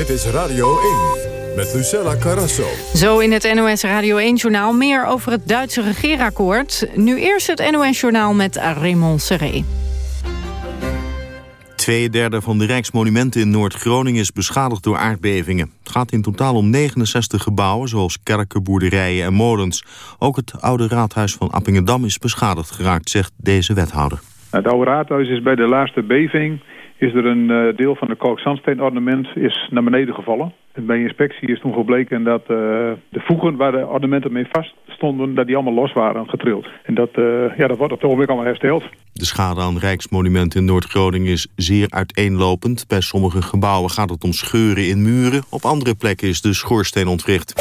Dit is Radio 1 met Lucella Carrasso. Zo in het NOS Radio 1-journaal meer over het Duitse regeerakkoord. Nu eerst het NOS-journaal met Raymond Serré. Twee derde van de Rijksmonumenten in Noord-Groningen is beschadigd door aardbevingen. Het gaat in totaal om 69 gebouwen, zoals kerken, boerderijen en molens. Ook het oude raadhuis van Appingedam is beschadigd geraakt, zegt deze wethouder. Het oude raadhuis is bij de laatste beving is er een uh, deel van de kalkzandsteenornament is naar beneden gevallen. En bij inspectie is toen gebleken dat uh, de voegen waar de ornamenten mee vast stonden, dat die allemaal los waren getrild. En dat, uh, ja, dat wordt op het ogenblik allemaal hersteld. De schade aan Rijksmonumenten in Noord-Groningen is zeer uiteenlopend. Bij sommige gebouwen gaat het om scheuren in muren. Op andere plekken is de schoorsteen ontwricht.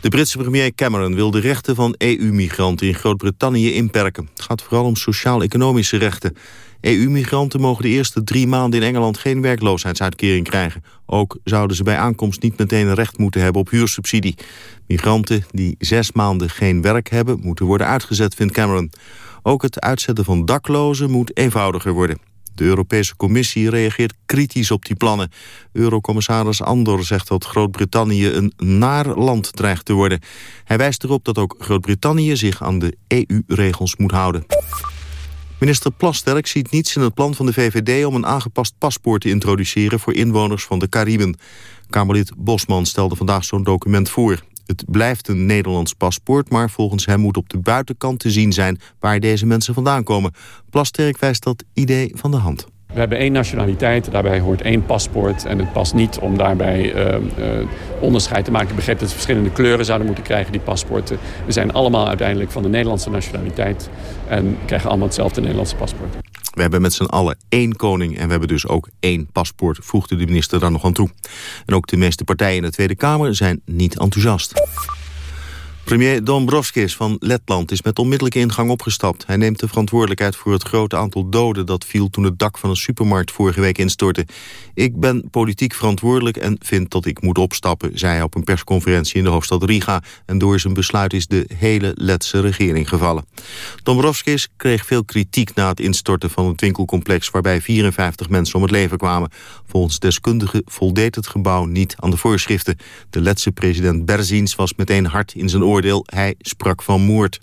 De Britse premier Cameron wil de rechten van EU-migranten in Groot-Brittannië inperken. Het gaat vooral om sociaal-economische rechten. EU-migranten mogen de eerste drie maanden in Engeland geen werkloosheidsuitkering krijgen. Ook zouden ze bij aankomst niet meteen een recht moeten hebben op huursubsidie. Migranten die zes maanden geen werk hebben, moeten worden uitgezet, vindt Cameron. Ook het uitzetten van daklozen moet eenvoudiger worden. De Europese Commissie reageert kritisch op die plannen. Eurocommissaris Andor zegt dat Groot-Brittannië een naar land dreigt te worden. Hij wijst erop dat ook Groot-Brittannië zich aan de EU-regels moet houden. Minister Plasterk ziet niets in het plan van de VVD om een aangepast paspoort te introduceren voor inwoners van de Cariben. Kamerlid Bosman stelde vandaag zo'n document voor. Het blijft een Nederlands paspoort, maar volgens hem moet op de buitenkant te zien zijn waar deze mensen vandaan komen. Plasterk wijst dat idee van de hand. We hebben één nationaliteit, daarbij hoort één paspoort. En het past niet om daarbij uh, uh, onderscheid te maken. Ik begrijp dat we verschillende kleuren zouden moeten krijgen, die paspoorten. We zijn allemaal uiteindelijk van de Nederlandse nationaliteit. En krijgen allemaal hetzelfde Nederlandse paspoort. We hebben met z'n allen één koning en we hebben dus ook één paspoort, voegde de minister daar nog aan toe. En ook de meeste partijen in de Tweede Kamer zijn niet enthousiast. Premier Dombrovskis van Letland is met onmiddellijke ingang opgestapt. Hij neemt de verantwoordelijkheid voor het grote aantal doden... dat viel toen het dak van een supermarkt vorige week instortte. Ik ben politiek verantwoordelijk en vind dat ik moet opstappen... zei hij op een persconferentie in de hoofdstad Riga. En door zijn besluit is de hele Letse regering gevallen. Dombrovskis kreeg veel kritiek na het instorten van het winkelcomplex... waarbij 54 mensen om het leven kwamen. Volgens deskundigen voldeed het gebouw niet aan de voorschriften. De Letse president Berzins was meteen hard in zijn oor hij sprak van moord.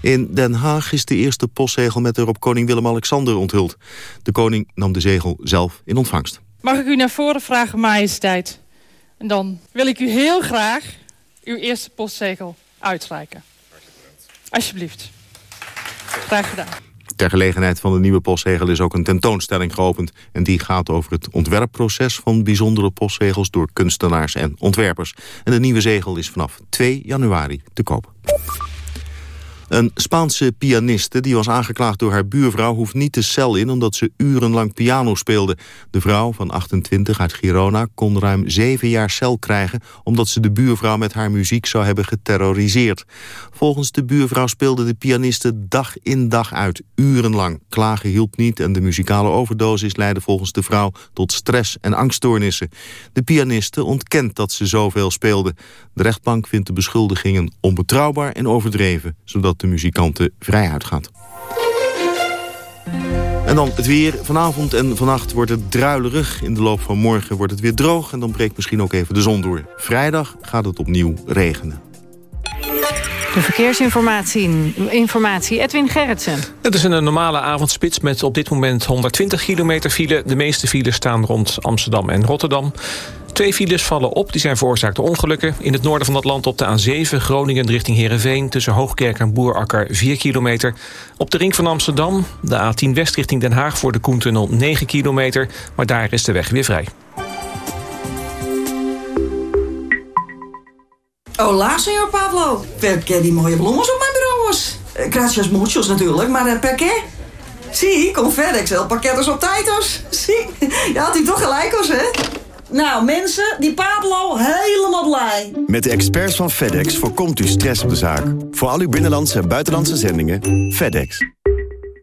In Den Haag is de eerste postzegel met erop koning Willem-Alexander onthuld. De koning nam de zegel zelf in ontvangst. Mag ik u naar voren vragen, majesteit? En dan wil ik u heel graag uw eerste postzegel uitreiken. Alsjeblieft. Graag gedaan. Ter gelegenheid van de nieuwe postzegel is ook een tentoonstelling geopend. En die gaat over het ontwerpproces van bijzondere postzegels... door kunstenaars en ontwerpers. En de nieuwe zegel is vanaf 2 januari te koop. Een Spaanse pianiste die was aangeklaagd door haar buurvrouw... hoeft niet de cel in omdat ze urenlang piano speelde. De vrouw van 28 uit Girona kon ruim zeven jaar cel krijgen... omdat ze de buurvrouw met haar muziek zou hebben geterroriseerd. Volgens de buurvrouw speelde de pianiste dag in dag uit, urenlang. Klagen hielp niet en de muzikale overdosis leidde volgens de vrouw... tot stress en angststoornissen. De pianiste ontkent dat ze zoveel speelde. De rechtbank vindt de beschuldigingen onbetrouwbaar en overdreven... zodat de muzikanten vrij uitgaat. En dan het weer. Vanavond en vannacht wordt het druilerig. In de loop van morgen wordt het weer droog en dan breekt misschien ook even de zon door. Vrijdag gaat het opnieuw regenen. De verkeersinformatie, informatie Edwin Gerritsen. Het is een normale avondspits met op dit moment 120 kilometer file. De meeste files staan rond Amsterdam en Rotterdam. Twee files vallen op, die zijn veroorzaakt door ongelukken. In het noorden van het land op de A7, Groningen richting Heerenveen... tussen Hoogkerk en Boerakker 4 kilometer. Op de ring van Amsterdam, de A10 West richting Den Haag... voor de Koentunnel 9 kilometer, maar daar is de weg weer vrij. Hola, señor Pablo. Per qué die mooie bloemen op mijn bureau was? Gracias muchos natuurlijk, maar uh, per qué? Zie, con FedEx el paquetes op tijdos. Zie, je had hij toch gelijk, hoor, hè? Nou, mensen, die Pablo helemaal blij. Met de experts van FedEx voorkomt u stress op de zaak. Voor al uw binnenlandse en buitenlandse zendingen, FedEx.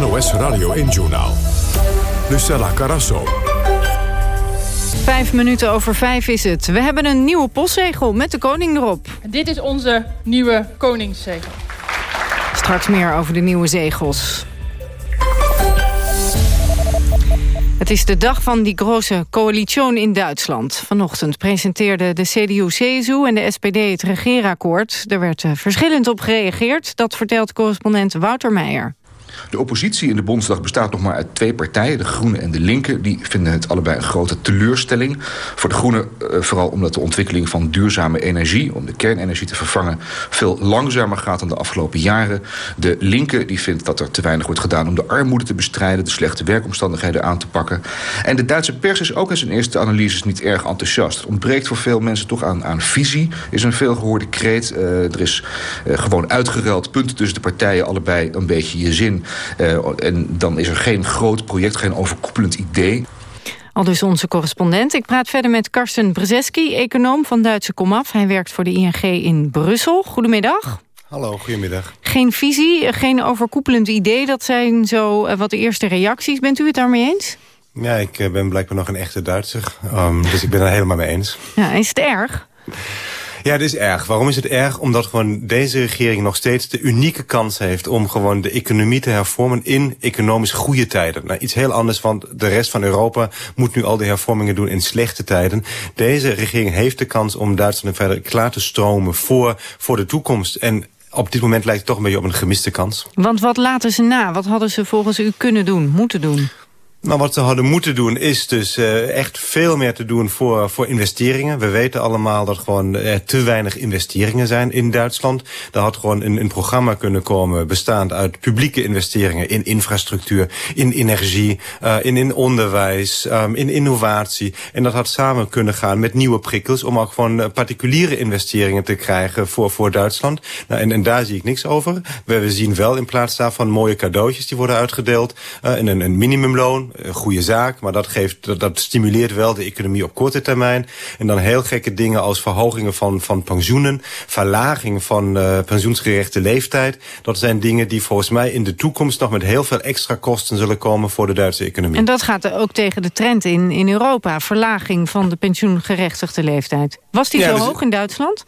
NOS Radio 1-journaal. Lucella Carasso. Vijf minuten over vijf is het. We hebben een nieuwe postzegel met de koning erop. Dit is onze nieuwe koningszegel. Straks meer over de nieuwe zegels. Het is de dag van die grote coalitie in Duitsland. Vanochtend presenteerden de CDU-CSU en de SPD het regeerakkoord. Er werd eh, verschillend op gereageerd. Dat vertelt correspondent Wouter Meijer. De oppositie in de Bondsdag bestaat nog maar uit twee partijen, de Groenen en de Linken. Die vinden het allebei een grote teleurstelling. Voor de Groenen eh, vooral omdat de ontwikkeling van duurzame energie, om de kernenergie te vervangen, veel langzamer gaat dan de afgelopen jaren. De Linken die vindt dat er te weinig wordt gedaan om de armoede te bestrijden, de slechte werkomstandigheden aan te pakken. En de Duitse pers is ook in zijn eerste analyses niet erg enthousiast. Het ontbreekt voor veel mensen toch aan, aan visie, is een veelgehoorde kreet. Uh, er is uh, gewoon uitgeruild punten tussen de partijen, allebei een beetje je zin. Uh, en dan is er geen groot project, geen overkoepelend idee. Al dus onze correspondent. Ik praat verder met Karsten Brzeski, econoom van Duitse Komaf. Hij werkt voor de ING in Brussel. Goedemiddag. Hallo, goedemiddag. Geen visie, geen overkoepelend idee. Dat zijn zo uh, wat de eerste reacties. Bent u het daarmee eens? Ja, ik uh, ben blijkbaar nog een echte Duitser. Um, dus ik ben er helemaal mee eens. Ja, is het erg? Ja, het is erg. Waarom is het erg? Omdat gewoon deze regering nog steeds de unieke kans heeft... om gewoon de economie te hervormen in economisch goede tijden. Nou, iets heel anders, want de rest van Europa moet nu al die hervormingen doen in slechte tijden. Deze regering heeft de kans om Duitsland verder klaar te stromen voor, voor de toekomst. En op dit moment lijkt het toch een beetje op een gemiste kans. Want wat laten ze na? Wat hadden ze volgens u kunnen doen, moeten doen? Nou, wat ze hadden moeten doen is dus uh, echt veel meer te doen voor, voor investeringen. We weten allemaal dat gewoon er te weinig investeringen zijn in Duitsland. Er had gewoon een, een programma kunnen komen bestaand uit publieke investeringen in infrastructuur, in energie, uh, in, in onderwijs, um, in innovatie. En dat had samen kunnen gaan met nieuwe prikkels om ook gewoon particuliere investeringen te krijgen voor, voor Duitsland. Nou, en, en daar zie ik niks over. We, we zien wel in plaats daarvan mooie cadeautjes die worden uitgedeeld en een, een minimumloon een goede zaak, maar dat, geeft, dat, dat, stimuleert wel de economie op korte termijn. En dan heel gekke dingen als verhogingen van, van pensioenen, verlaging van uh, pensioensgerechte leeftijd. Dat zijn dingen die volgens mij in de toekomst nog met heel veel extra kosten zullen komen voor de Duitse economie. En dat gaat ook tegen de trend in, in Europa, verlaging van de pensioengerechtigde leeftijd. Was die ja, zo dus, hoog in Duitsland?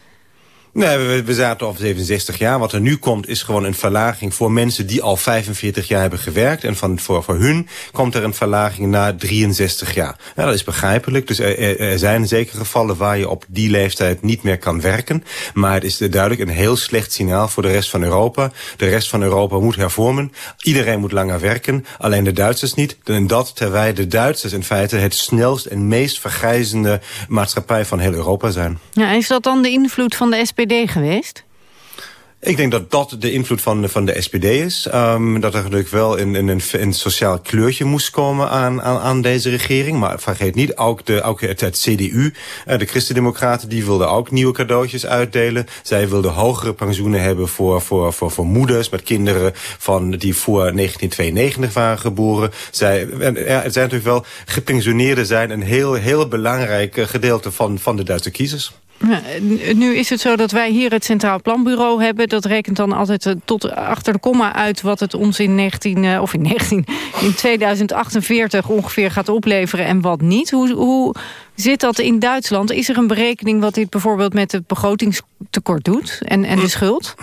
Nee, we, zaten op 67 jaar. Wat er nu komt is gewoon een verlaging voor mensen die al 45 jaar hebben gewerkt. En van, voor, voor hun komt er een verlaging naar 63 jaar. Nou, dat is begrijpelijk. Dus er, er zijn zeker gevallen waar je op die leeftijd niet meer kan werken. Maar het is duidelijk een heel slecht signaal voor de rest van Europa. De rest van Europa moet hervormen. Iedereen moet langer werken. Alleen de Duitsers niet. En dat terwijl de Duitsers in feite het snelst en meest vergrijzende maatschappij van heel Europa zijn. Ja, is dat dan de invloed van de SP Geweest? Ik denk dat dat de invloed van, van de SPD is. Um, dat er natuurlijk wel een, een, een sociaal kleurtje moest komen aan, aan, deze regering. Maar vergeet niet, ook, de, ook het, het CDU, uh, de Christendemocraten, die wilden ook nieuwe cadeautjes uitdelen. Zij wilden hogere pensioenen hebben voor, voor, voor, moeders met kinderen van, die voor 1992 waren geboren. Zij, en, het zijn natuurlijk wel, gepensioneerden zijn een heel, heel belangrijk gedeelte van, van de Duitse kiezers. Nu is het zo dat wij hier het Centraal Planbureau hebben. Dat rekent dan altijd eh, tot achter de komma uit wat het ons in, 19, uh, of in, 19, in 2048 ongeveer gaat opleveren en wat niet. Hoe, hoe zit dat in Duitsland? Is er een berekening wat dit bijvoorbeeld met het begrotingstekort doet en, en de schuld?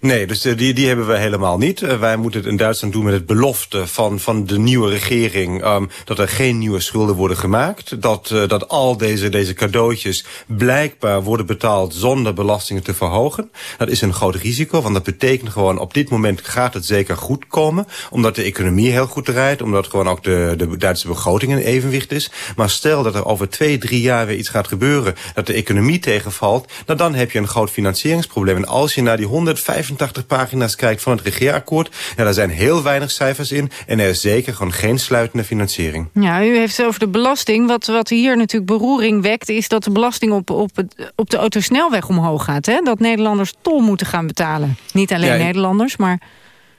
Nee, dus die, die hebben we helemaal niet. Uh, wij moeten het in Duitsland doen met het belofte van, van de nieuwe regering... Um, dat er geen nieuwe schulden worden gemaakt. Dat, uh, dat al deze, deze cadeautjes blijkbaar worden betaald zonder belastingen te verhogen. Dat is een groot risico, want dat betekent gewoon... op dit moment gaat het zeker goed komen. Omdat de economie heel goed draait. Omdat gewoon ook de, de Duitse begroting in evenwicht is. Maar stel dat er over twee, drie jaar weer iets gaat gebeuren... dat de economie tegenvalt... Nou dan heb je een groot financieringsprobleem. En als je naar die 105 85 pagina's kijkt van het regeerakkoord... Ja, daar zijn heel weinig cijfers in en er is zeker gewoon geen sluitende financiering. Ja, u heeft het over de belasting. Wat, wat hier natuurlijk beroering wekt... is dat de belasting op, op, het, op de autosnelweg omhoog gaat. Hè? Dat Nederlanders tol moeten gaan betalen. Niet alleen Nederlanders, maar...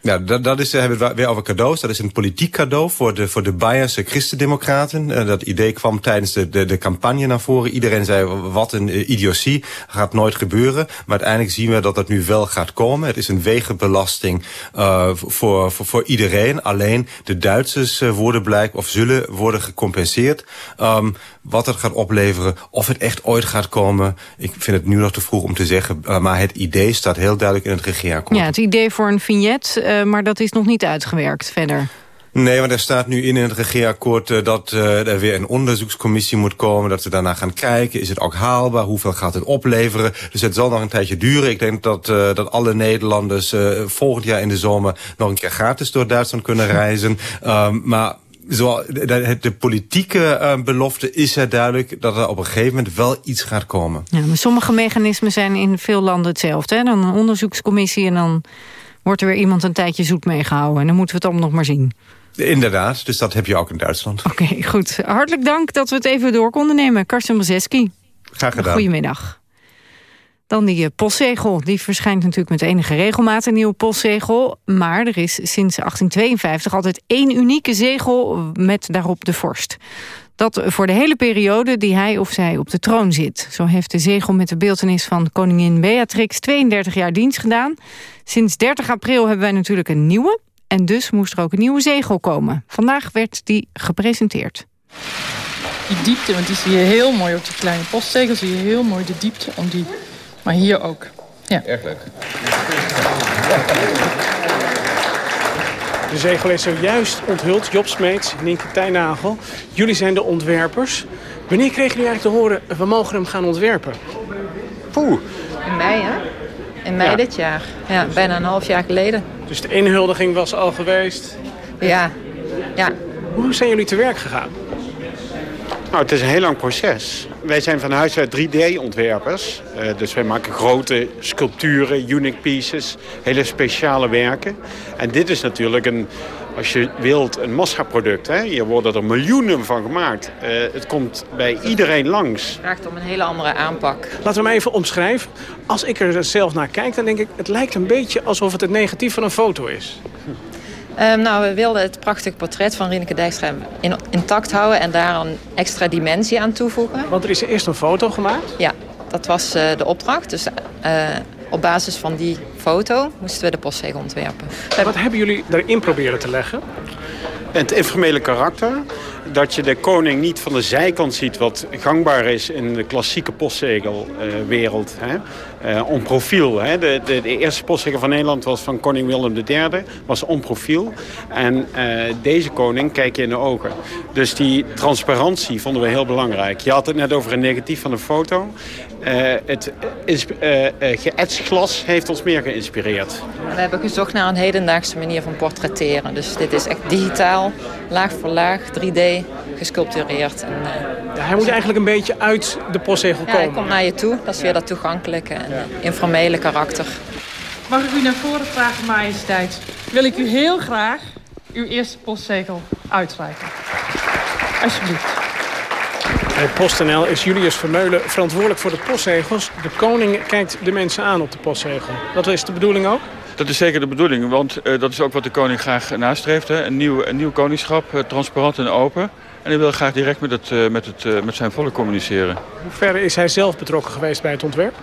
Ja, dat, dat is, hebben we weer over cadeaus. Dat is een politiek cadeau voor de, voor de Bayerse christendemocraten. Uh, dat idee kwam tijdens de, de, de campagne naar voren. Iedereen zei, wat een uh, idiotie, gaat nooit gebeuren. Maar uiteindelijk zien we dat dat nu wel gaat komen. Het is een wegenbelasting uh, voor, voor, voor iedereen. Alleen de Duitsers worden blijk of zullen worden gecompenseerd. Um, wat het gaat opleveren, of het echt ooit gaat komen... ik vind het nu nog te vroeg om te zeggen... maar het idee staat heel duidelijk in het regeerakkoord. Ja, het idee voor een vignet uh, maar dat is nog niet uitgewerkt verder. Nee, want er staat nu in, het regeerakkoord uh, dat uh, er weer een onderzoekscommissie moet komen. Dat ze daarna gaan kijken, is het ook haalbaar? Hoeveel gaat het opleveren? Dus het zal nog een tijdje duren. Ik denk dat, uh, dat alle Nederlanders volgend jaar in de zomer nog een keer gratis door Duitsland kunnen reizen. Um, maar zo, de, de politieke uh, belofte is er duidelijk dat er op een gegeven moment wel iets gaat komen. Ja, maar sommige mechanismen zijn in veel landen hetzelfde. Hè? Dan een onderzoekscommissie en dan wordt er weer iemand een tijdje zoet meegehouden. En dan moeten we het allemaal nog maar zien. Inderdaad, dus dat heb je ook in Duitsland. Oké, goed. Hartelijk dank dat we het even door konden nemen. Karsten Brzeski. Graag gedaan. Goedemiddag. Dan die eh, postzegel. Die verschijnt natuurlijk met enige regelmaat, een nieuwe postzegel. Maar er is sinds 1852 altijd één unieke zegel met daarop de vorst. Dat voor de hele periode die hij of zij op de troon zit. Zo heeft de zegel met de beeltenis van koningin Beatrix 32 jaar dienst gedaan. Sinds 30 april hebben wij natuurlijk een nieuwe. En dus moest er ook een nieuwe zegel komen. Vandaag werd die gepresenteerd. Die diepte, want die zie je heel mooi op die kleine postzegel. Zie je heel mooi de diepte om die... Maar hier ook. Ja. Erg leuk. De zegel is zojuist onthuld. Job Smeets, Nienke Tijnagel. Jullie zijn de ontwerpers. Wanneer kregen jullie eigenlijk te horen... we mogen hem gaan ontwerpen? Poeh. In mei, hè? In mei dit jaar. Ja, bijna een half jaar geleden. Dus de inhuldiging was al geweest? Ja. ja. Hoe zijn jullie te werk gegaan? Nou, het is een heel lang proces. Wij zijn van huis uit 3D-ontwerpers. Uh, eh, dus wij maken grote sculpturen, unique pieces, hele speciale werken. En dit is natuurlijk een, als je wilt, een massaproduct. Hè? Hier worden er miljoenen van gemaakt. Uh, het komt bij iedereen langs. Het vraagt om een hele andere aanpak. Laten we hem even omschrijven. Als ik er zelf naar kijk, dan denk ik... het lijkt een beetje alsof het het negatief van een foto is. Um, nou, we wilden het prachtige portret van Rieneke Dijkstra in, intact houden... en daar een extra dimensie aan toevoegen. Want er is eerst een foto gemaakt? Ja, dat was uh, de opdracht. Dus uh, op basis van die foto moesten we de postzegel ontwerpen. En wat hebben jullie erin proberen te leggen? Het informele karakter. Dat je de koning niet van de zijkant ziet wat gangbaar is in de klassieke postzegelwereld. Uh, on profiel. Hè. De, de, de, eerste postzegel van Nederland was van koning Willem III. Was on profiel. En uh, deze koning kijk je in de ogen. Dus die transparantie vonden we heel belangrijk. Je had het net over een negatief van de foto. Uh, het uh, geëtst glas heeft ons meer geïnspireerd. We hebben gezocht naar een hedendaagse manier van portretteren. Dus dit is echt digitaal, laag voor laag, 3D, gesculptureerd. En, ja, hij moet eigenlijk een beetje uit de postzegel komen. Ja, hij komt naar je toe. Dat is weer dat toegankelijke en informele karakter. Mag ik u naar voren vragen, majesteit? Wil ik u heel graag uw eerste postzegel uitreiken. Alsjeblieft. Bij PostNL is Julius Vermeulen verantwoordelijk voor de postzegels. De koning kijkt de mensen aan op de postzegel. Dat is de bedoeling ook? Dat is zeker de bedoeling, want uh, dat is ook wat de koning graag nastreeft. Hè? Een, nieuw, een nieuw koningschap, uh, transparant en open. En hij wil graag direct met, het, uh, met, het, met zijn volk communiceren. Hoe ver is hij zelf betrokken geweest bij het ontwerp?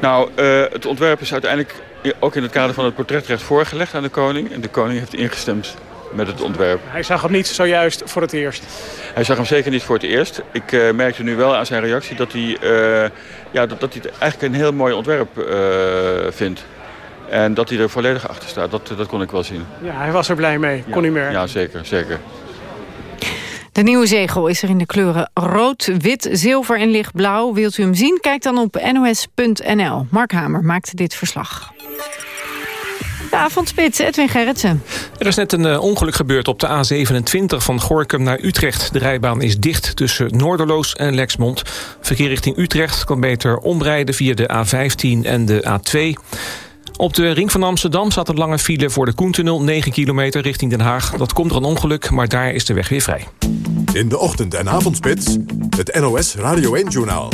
Nou, het ontwerp is uiteindelijk ook in het kader van het portretrecht voorgelegd aan de koning. En de koning heeft ingestemd met het ontwerp. Hij zag hem niet zojuist voor het eerst? Hij zag hem zeker niet voor het eerst. Ik uh, merkte nu wel aan zijn reactie dat hij, uh, ja, dat, dat hij het eigenlijk een heel mooi ontwerp uh, vindt. En dat hij er volledig achter staat, dat, dat kon ik wel zien. Ja, hij was er blij mee, kon ja, hij merken. Ja, zeker, zeker. De nieuwe zegel is er in de kleuren rood, wit, zilver en lichtblauw. Wilt u hem zien? Kijk dan op nos.nl. Mark Hamer maakte dit verslag. De avondspits, Edwin Gerritsen. Er is net een uh, ongeluk gebeurd op de A27 van Gorkum naar Utrecht. De rijbaan is dicht tussen Noorderloos en Lexmond. Verkeer richting Utrecht kan beter omrijden via de A15 en de A2. Op de ring van Amsterdam staat een lange file voor de Koentunnel... 9 kilometer richting Den Haag. Dat komt door een ongeluk, maar daar is de weg weer vrij. In de ochtend- en avondspits, het NOS Radio 1-journaal.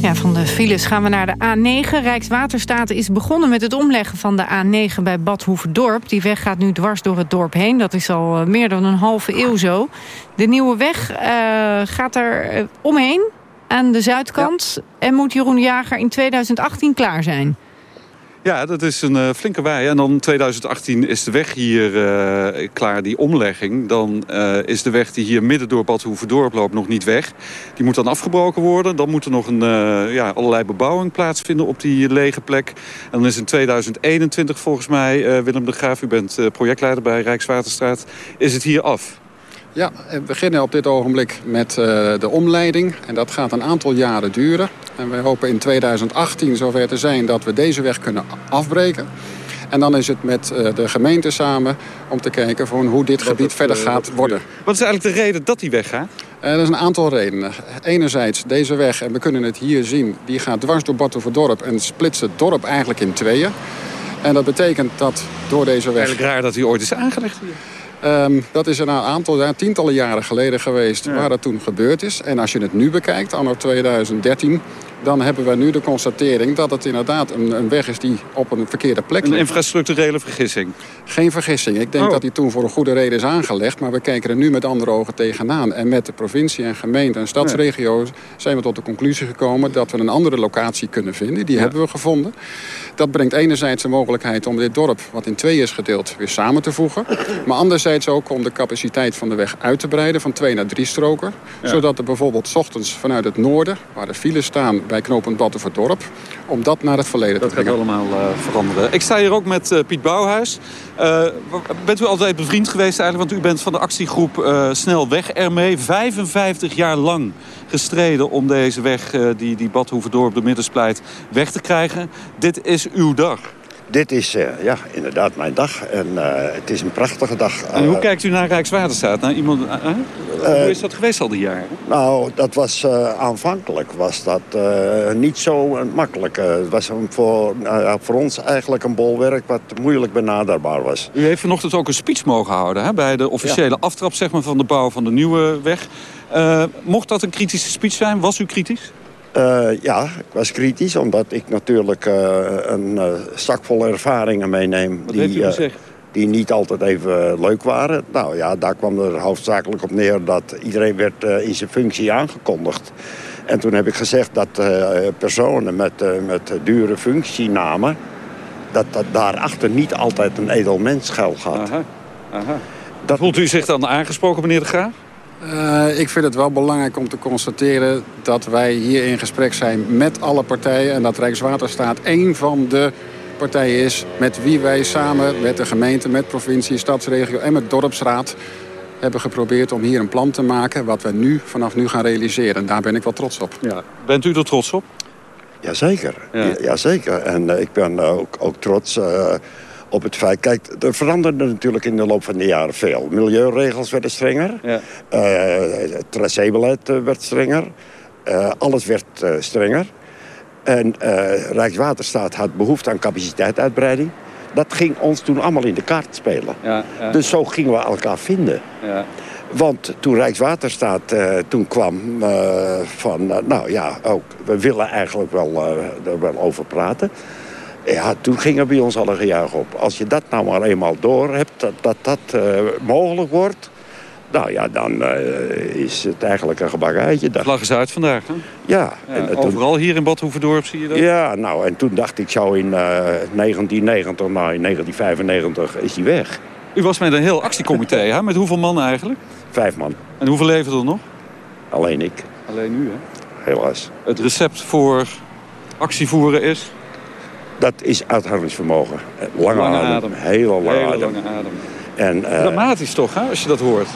Ja, van de files gaan we naar de A9. Rijkswaterstaat is begonnen met het omleggen van de A9 bij Bad Hoeverdorp. Die weg gaat nu dwars door het dorp heen. Dat is al eh, meer dan een halve eeuw zo. De nieuwe weg uh, gaat er uh, omheen aan de zuidkant. Ja. En moet Jeroen Jager in 2018 klaar zijn. Ja, dat is een uh, flinke wei. En dan 2018 is de weg hier uh, klaar, die omlegging. Dan uh, is de weg die hier midden door Bad Hoeverdorp loopt nog niet weg. Die moet dan afgebroken worden. Dan moet er nog een, ja, allerlei bebouwing plaatsvinden op die lege plek. En dan is in 2021 volgens mij, Willem de Graaf... u bent projectleider bij Rijkswaterstaat, is het hier af. Ja, we beginnen op dit ogenblik met uh, de omleiding. En dat gaat een aantal jaren duren. En wij hopen in 2018 zover te zijn dat we deze weg kunnen afbreken. En dan is het met uh, de gemeente samen om te kijken van hoe dit gebied het, verder uh, gaat worden. Wat is eigenlijk de reden dat die weg gaat? er is een aantal redenen. Enerzijds deze weg, en we kunnen het hier zien... die gaat dwars door Batuverdorp en splitst het dorp eigenlijk in tweeën. En dat betekent dat door deze weg... Eigenlijk raar dat hij ooit is aangelegd hier. Um, dat is een aantal, ja, tientallen jaren geleden geweest ja. waar dat toen gebeurd is. En als je het nu bekijkt, anno 2013... dan hebben we nu de constatering dat het inderdaad een, een weg is die op een verkeerde plek ligt. Een infrastructurele vergissing? Geen vergissing. Ik denk oh. dat die toen voor een goede reden is aangelegd. Maar we kijken er nu met andere ogen tegenaan. En met de provincie en gemeente en stadsregio's zijn we tot de conclusie gekomen... dat we een andere locatie kunnen vinden. Die ja. hebben we gevonden. Dat brengt enerzijds de mogelijkheid om dit dorp, wat in twee is gedeeld, weer samen te voegen. Maar anderzijds ook om de capaciteit van de weg uit te breiden van twee naar drie stroken. Ja. Zodat er bijvoorbeeld 's ochtends vanuit het noorden, waar de files staan bij knooppunt Battenverdorp, om dat naar het verleden dat te brengen. Dat gaat allemaal uh, veranderen. Ik sta hier ook met uh, Piet Bouwhuis. Uh, bent u altijd bevriend geweest eigenlijk? Want u bent van de actiegroep Snel Weg ermee. 55 jaar lang gestreden om deze weg, die, die Badhoevedorp de Middenspleit, weg te krijgen. Dit is uw dag. Dit is uh, ja, inderdaad mijn dag en uh, het is een prachtige dag. En hoe kijkt u naar Rijkswaterstaat? Naar iemand, hoe is dat geweest al die jaren? Nou, dat was aanvankelijk was dat niet zo makkelijk. het was voor, voor ons eigenlijk een bolwerk wat moeilijk benaderbaar was. U heeft vanochtend ook een speech mogen houden hè, bij de officiële ja. aftrap zeg maar, van de bouw van de nieuwe weg. mocht dat een kritische speech zijn? Was u kritisch? Uh, ja, ik was kritisch, omdat ik natuurlijk uh, een uh, zak vol ervaringen meeneem. Wat die, die niet altijd even leuk waren. Nou ja, daar kwam er hoofdzakelijk op neer dat iedereen werd in zijn functie aangekondigd. En toen heb ik gezegd dat personen met, met dure functienamen... dat, dat daarachter niet altijd een edel mens schuil gaat. Aha. Aha. Dat... Voelt u zich dan aangesproken, meneer de Graaf? Uh, ik vind het wel belangrijk om te constateren dat wij hier in gesprek zijn met alle partijen. En dat Rijkswaterstaat één van de partijen is met wie wij samen met de gemeente, met provincie, stadsregio en met dorpsraad hebben geprobeerd om hier een plan te maken wat we nu vanaf nu gaan realiseren. En daar ben ik wel trots op. Ja. Bent u er trots op? Jazeker. Ja. Jazeker. En uh, ik ben ook, ook trots... Uh, op het feit... Kijk, er veranderde natuurlijk in de loop van de jaren veel. Milieuregels werden strenger. Ja. Uh, het tracébeleid werd strenger. Uh, alles werd uh, strenger. En Rijkswaterstaat had behoefte aan capaciteituitbreiding. Dat ging ons toen allemaal in de kaart spelen. Ja, ja. Dus zo gingen we elkaar vinden. Ja. Want toen Rijkswaterstaat toen kwam van... nou ja, ook, we willen eigenlijk wel, er wel over praten... Ja, toen ging er bij ons al een gejuich op. Als je dat nou maar eenmaal door hebt, dat dat, dat uh, mogelijk wordt... nou ja, dan uh, is het eigenlijk een gebakken eitje. De vlag is uit vandaag, hè? Ja. ja en, overal hier in Bad Hoeverdorp zie je dat? Ja, nou, en toen dacht ik zo in uh, 1990, nou in 1995 is die weg. U was met een heel actiecomité, hè? Met hoeveel man eigenlijk? Vijf man. En hoeveel leven er nog? Alleen ik. Alleen u, hè? Helaas. Het recept voor actievoeren is? Dat is uithoudingsvermogen. Lange, lange adem. adem. Hele lange Hele adem. lange adem. En, uh, Dramatisch toch, hè, als je dat hoort?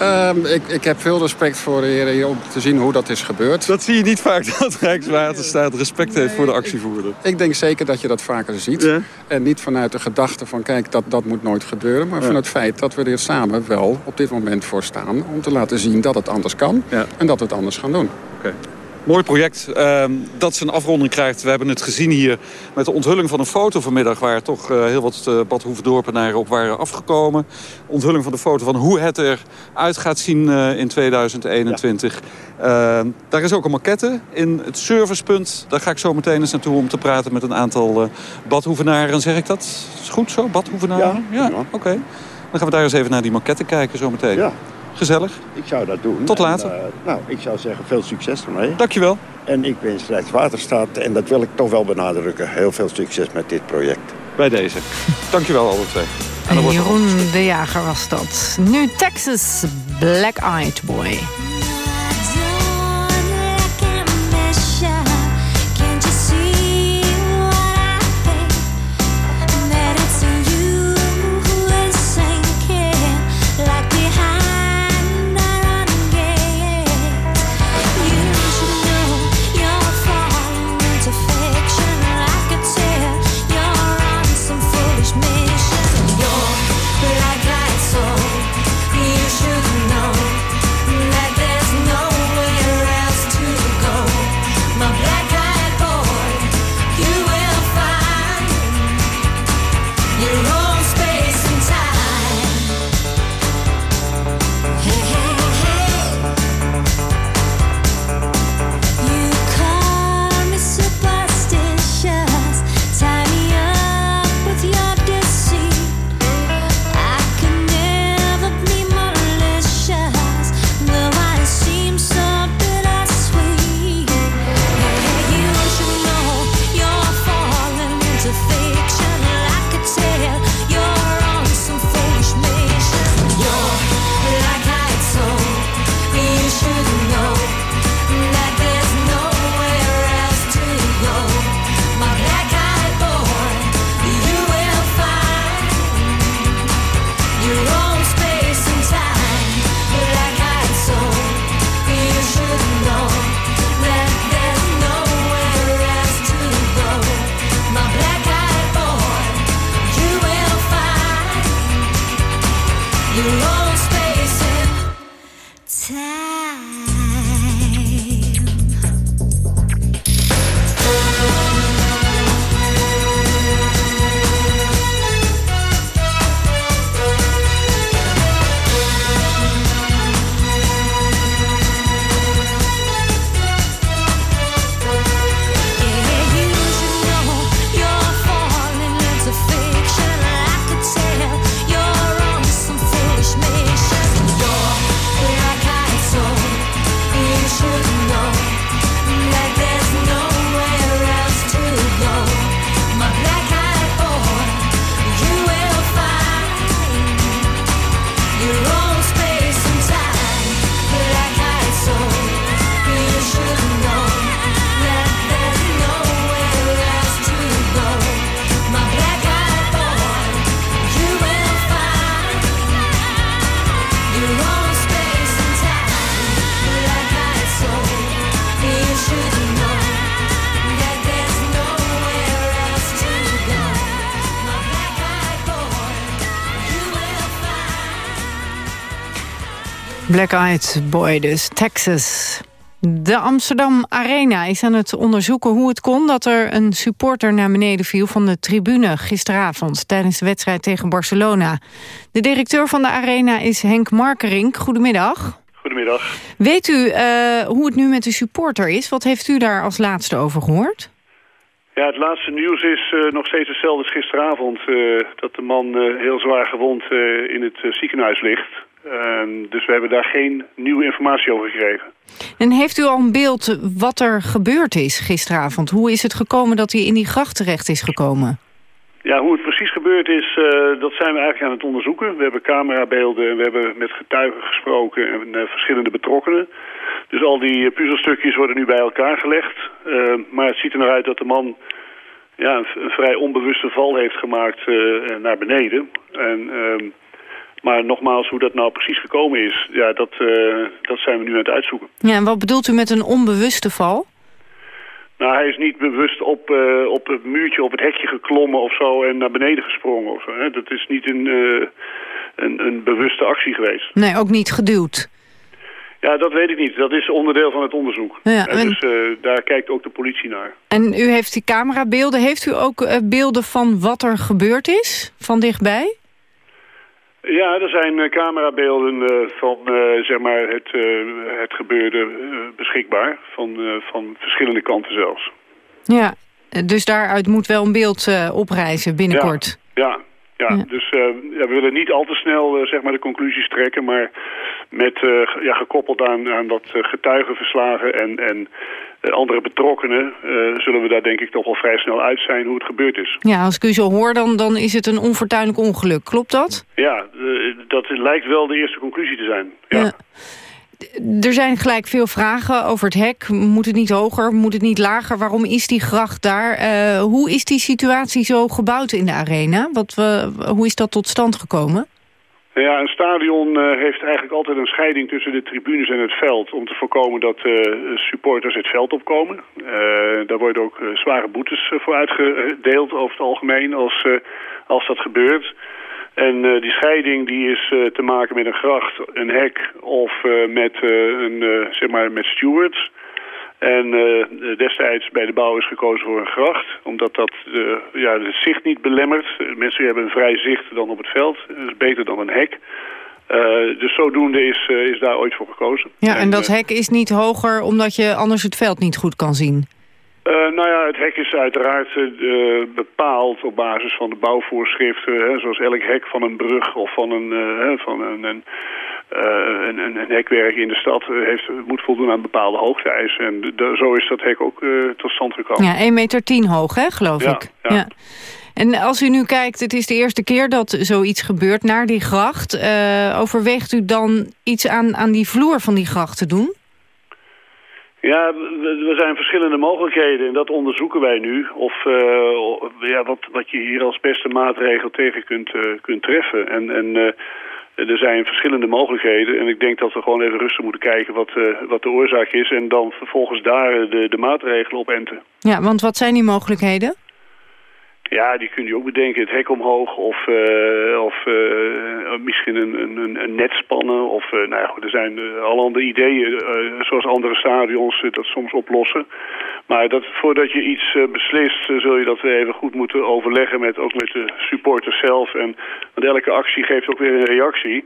Um, ik, ik heb veel respect voor de heren hier om te zien hoe dat is gebeurd. Dat zie je niet vaak, dat Rijkswaterstaat respect heeft voor de actievoerder. Ik denk zeker dat je dat vaker ziet. Ja. En niet vanuit de gedachte van, kijk, dat, dat moet nooit gebeuren. Maar ja. van het feit dat we er samen wel op dit moment voor staan... om te laten zien dat het anders kan. Ja. En dat we het anders gaan doen. Okay. Mooi project ehm, dat zijn afronding krijgt. We hebben het gezien hier met de onthulling van een foto vanmiddag... waar toch uh, heel wat uh, Bad Hoeverdorpenaren op waren afgekomen. Onthulling van de foto van hoe het eruit gaat zien uh, in 2021. Ehm, daar is ook een maquette in het servicepunt. Daar ga ik zo meteen eens naartoe om te praten met een aantal badhoevenaren. Zeg ik dat? Is goed zo, badhoevenaren? Ja. ja. Oké. Okay. Dan gaan we daar eens even naar die maquette kijken zo meteen. Ja. Gezellig. Ik zou dat doen. Tot later. En, uh, nou, ik zou zeggen veel succes ermee. Dankjewel. En ik wens Rijkswaterstaat, en dat wil ik toch wel benadrukken... heel veel succes met dit project. Bij deze. Dankjewel alle twee. En en Jeroen de Jager was dat. Nu Texas Black Eyed Boy. Black Eyed Boy dus, Texas. De Amsterdam Arena is aan het onderzoeken hoe het kon... dat er een supporter naar beneden viel van de tribune gisteravond... tijdens de wedstrijd tegen Barcelona. De directeur van de Arena is Henk Markerink. Goedemiddag. Goedemiddag. Weet u uh, hoe het nu met de supporter is? Wat heeft u daar als laatste over gehoord? Ja, het laatste nieuws is uh, nog steeds hetzelfde als gisteravond. Uh, dat de man heel zwaar gewond in het ziekenhuis ligt. Uh, dus we hebben daar geen nieuwe informatie over gekregen. En heeft u al een beeld wat er gebeurd is gisteravond? Hoe is het gekomen dat hij in die gracht terecht is gekomen? Ja, hoe het precies gebeurd is, uh, dat zijn we eigenlijk aan het onderzoeken. We hebben camerabeelden en we hebben met getuigen gesproken en uh, verschillende betrokkenen. Dus al die puzzelstukjes worden nu bij elkaar gelegd. Uh, maar het ziet er naar uit dat de man ja, een, een vrij onbewuste val heeft gemaakt naar beneden. En... maar nogmaals, hoe dat nou precies gekomen is, ja, dat, uh, dat zijn we nu aan het uitzoeken. Ja, en wat bedoelt u met een onbewuste val? Nou, hij is niet bewust op, uh, op het muurtje, op het hekje geklommen of zo en naar beneden gesprongen of zo. Hè? Dat is niet een, uh, een, een bewuste actie geweest. Nee, ook niet geduwd? Ja, dat weet ik niet. Dat is onderdeel van het onderzoek. Ja, En Dus eh, daar kijkt ook de politie naar. En u heeft die camerabeelden. Heeft u ook eh, beelden van wat er gebeurd is? Van dichtbij? Ja, er zijn eh, camerabeelden eh, van eh, zeg maar het, het gebeurde beschikbaar. Van, van verschillende kanten zelfs. Ja, dus daaruit moet wel een beeld oprijzen binnenkort. Ja, ja. dus ja, we willen niet al te snel zeg maar de conclusies trekken, maar met, ja, gekoppeld aan, aan wat eh, getuigenverslagen en, en andere betrokkenen, eh, zullen we daar denk ik toch wel vrij snel uit zijn hoe het gebeurd is. Ja, als ik u zo hoor, dan, dan is het een onfortuinlijk ongeluk. Klopt dat? Ja, eh, dat lijkt wel de eerste conclusie te zijn. Ja. Er zijn gelijk veel vragen over het hek. Moet het niet hoger? Moet het niet lager? Waarom is die gracht daar? Eh, hoe is die situatie zo gebouwd in de arena? Wat we, hoe is dat tot stand gekomen? Ja, een stadion eh, heeft eigenlijk altijd een scheiding tussen de tribunes en het veld... om te voorkomen dat eh, supporters het veld opkomen. Eh, daar worden ook zware boetes voor uitgedeeld over het algemeen als, als dat gebeurt. En die scheiding die is te maken met een gracht, een hek of met, een, zeg maar met stewards... En eh, destijds bij de bouw is gekozen voor een gracht, omdat dat eh, ja, het zicht niet belemmert. Mensen hebben een vrij zicht dan op het veld, dat is beter dan een hek. Eh, dus zodoende is, is daar ooit voor gekozen. Ja, en dat hek is niet hoger omdat je anders het veld niet goed kan zien. eh, nou ja, het hek is uiteraard bepaald op basis van de bouwvoorschriften. Hè, zoals elk hek van een brug of van een, van een, een, een, een, een hekwerk in de stad eh, heeft, moet voldoen aan bepaalde hoogteeisen. En de- zo is dat hek ook eh, tot stand gekomen. Ja, 1,10 meter tien hoog, hè, geloof Ja, ik. Ja. En als u nu kijkt, het is de eerste keer dat zoiets gebeurt naar die gracht. Eh, overweegt u dan iets aan, aan die vloer van die gracht te doen? Ja, er zijn verschillende mogelijkheden en dat onderzoeken wij nu. Of eh, ja, wat, wat je hier als beste maatregel tegen kunt, eh, kunt treffen. En, en eh, er zijn verschillende mogelijkheden. En ik denk dat we gewoon even rustig moeten kijken wat, eh, wat de oorzaak is. En dan vervolgens daar eh, de, de maatregelen op enten. Ja, want wat zijn die mogelijkheden? Ja, die kun je ook bedenken. Het hek omhoog of, eh, of eh, misschien een, een, een- net spannen. Of, eh, nou ja, goed, er zijn al andere ideeën, zoals andere stadions dat soms oplossen. Maar dat, voordat je iets beslist, zul je dat even goed moeten overleggen met, ook met de supporters zelf. En, want elke actie geeft ook weer een reactie.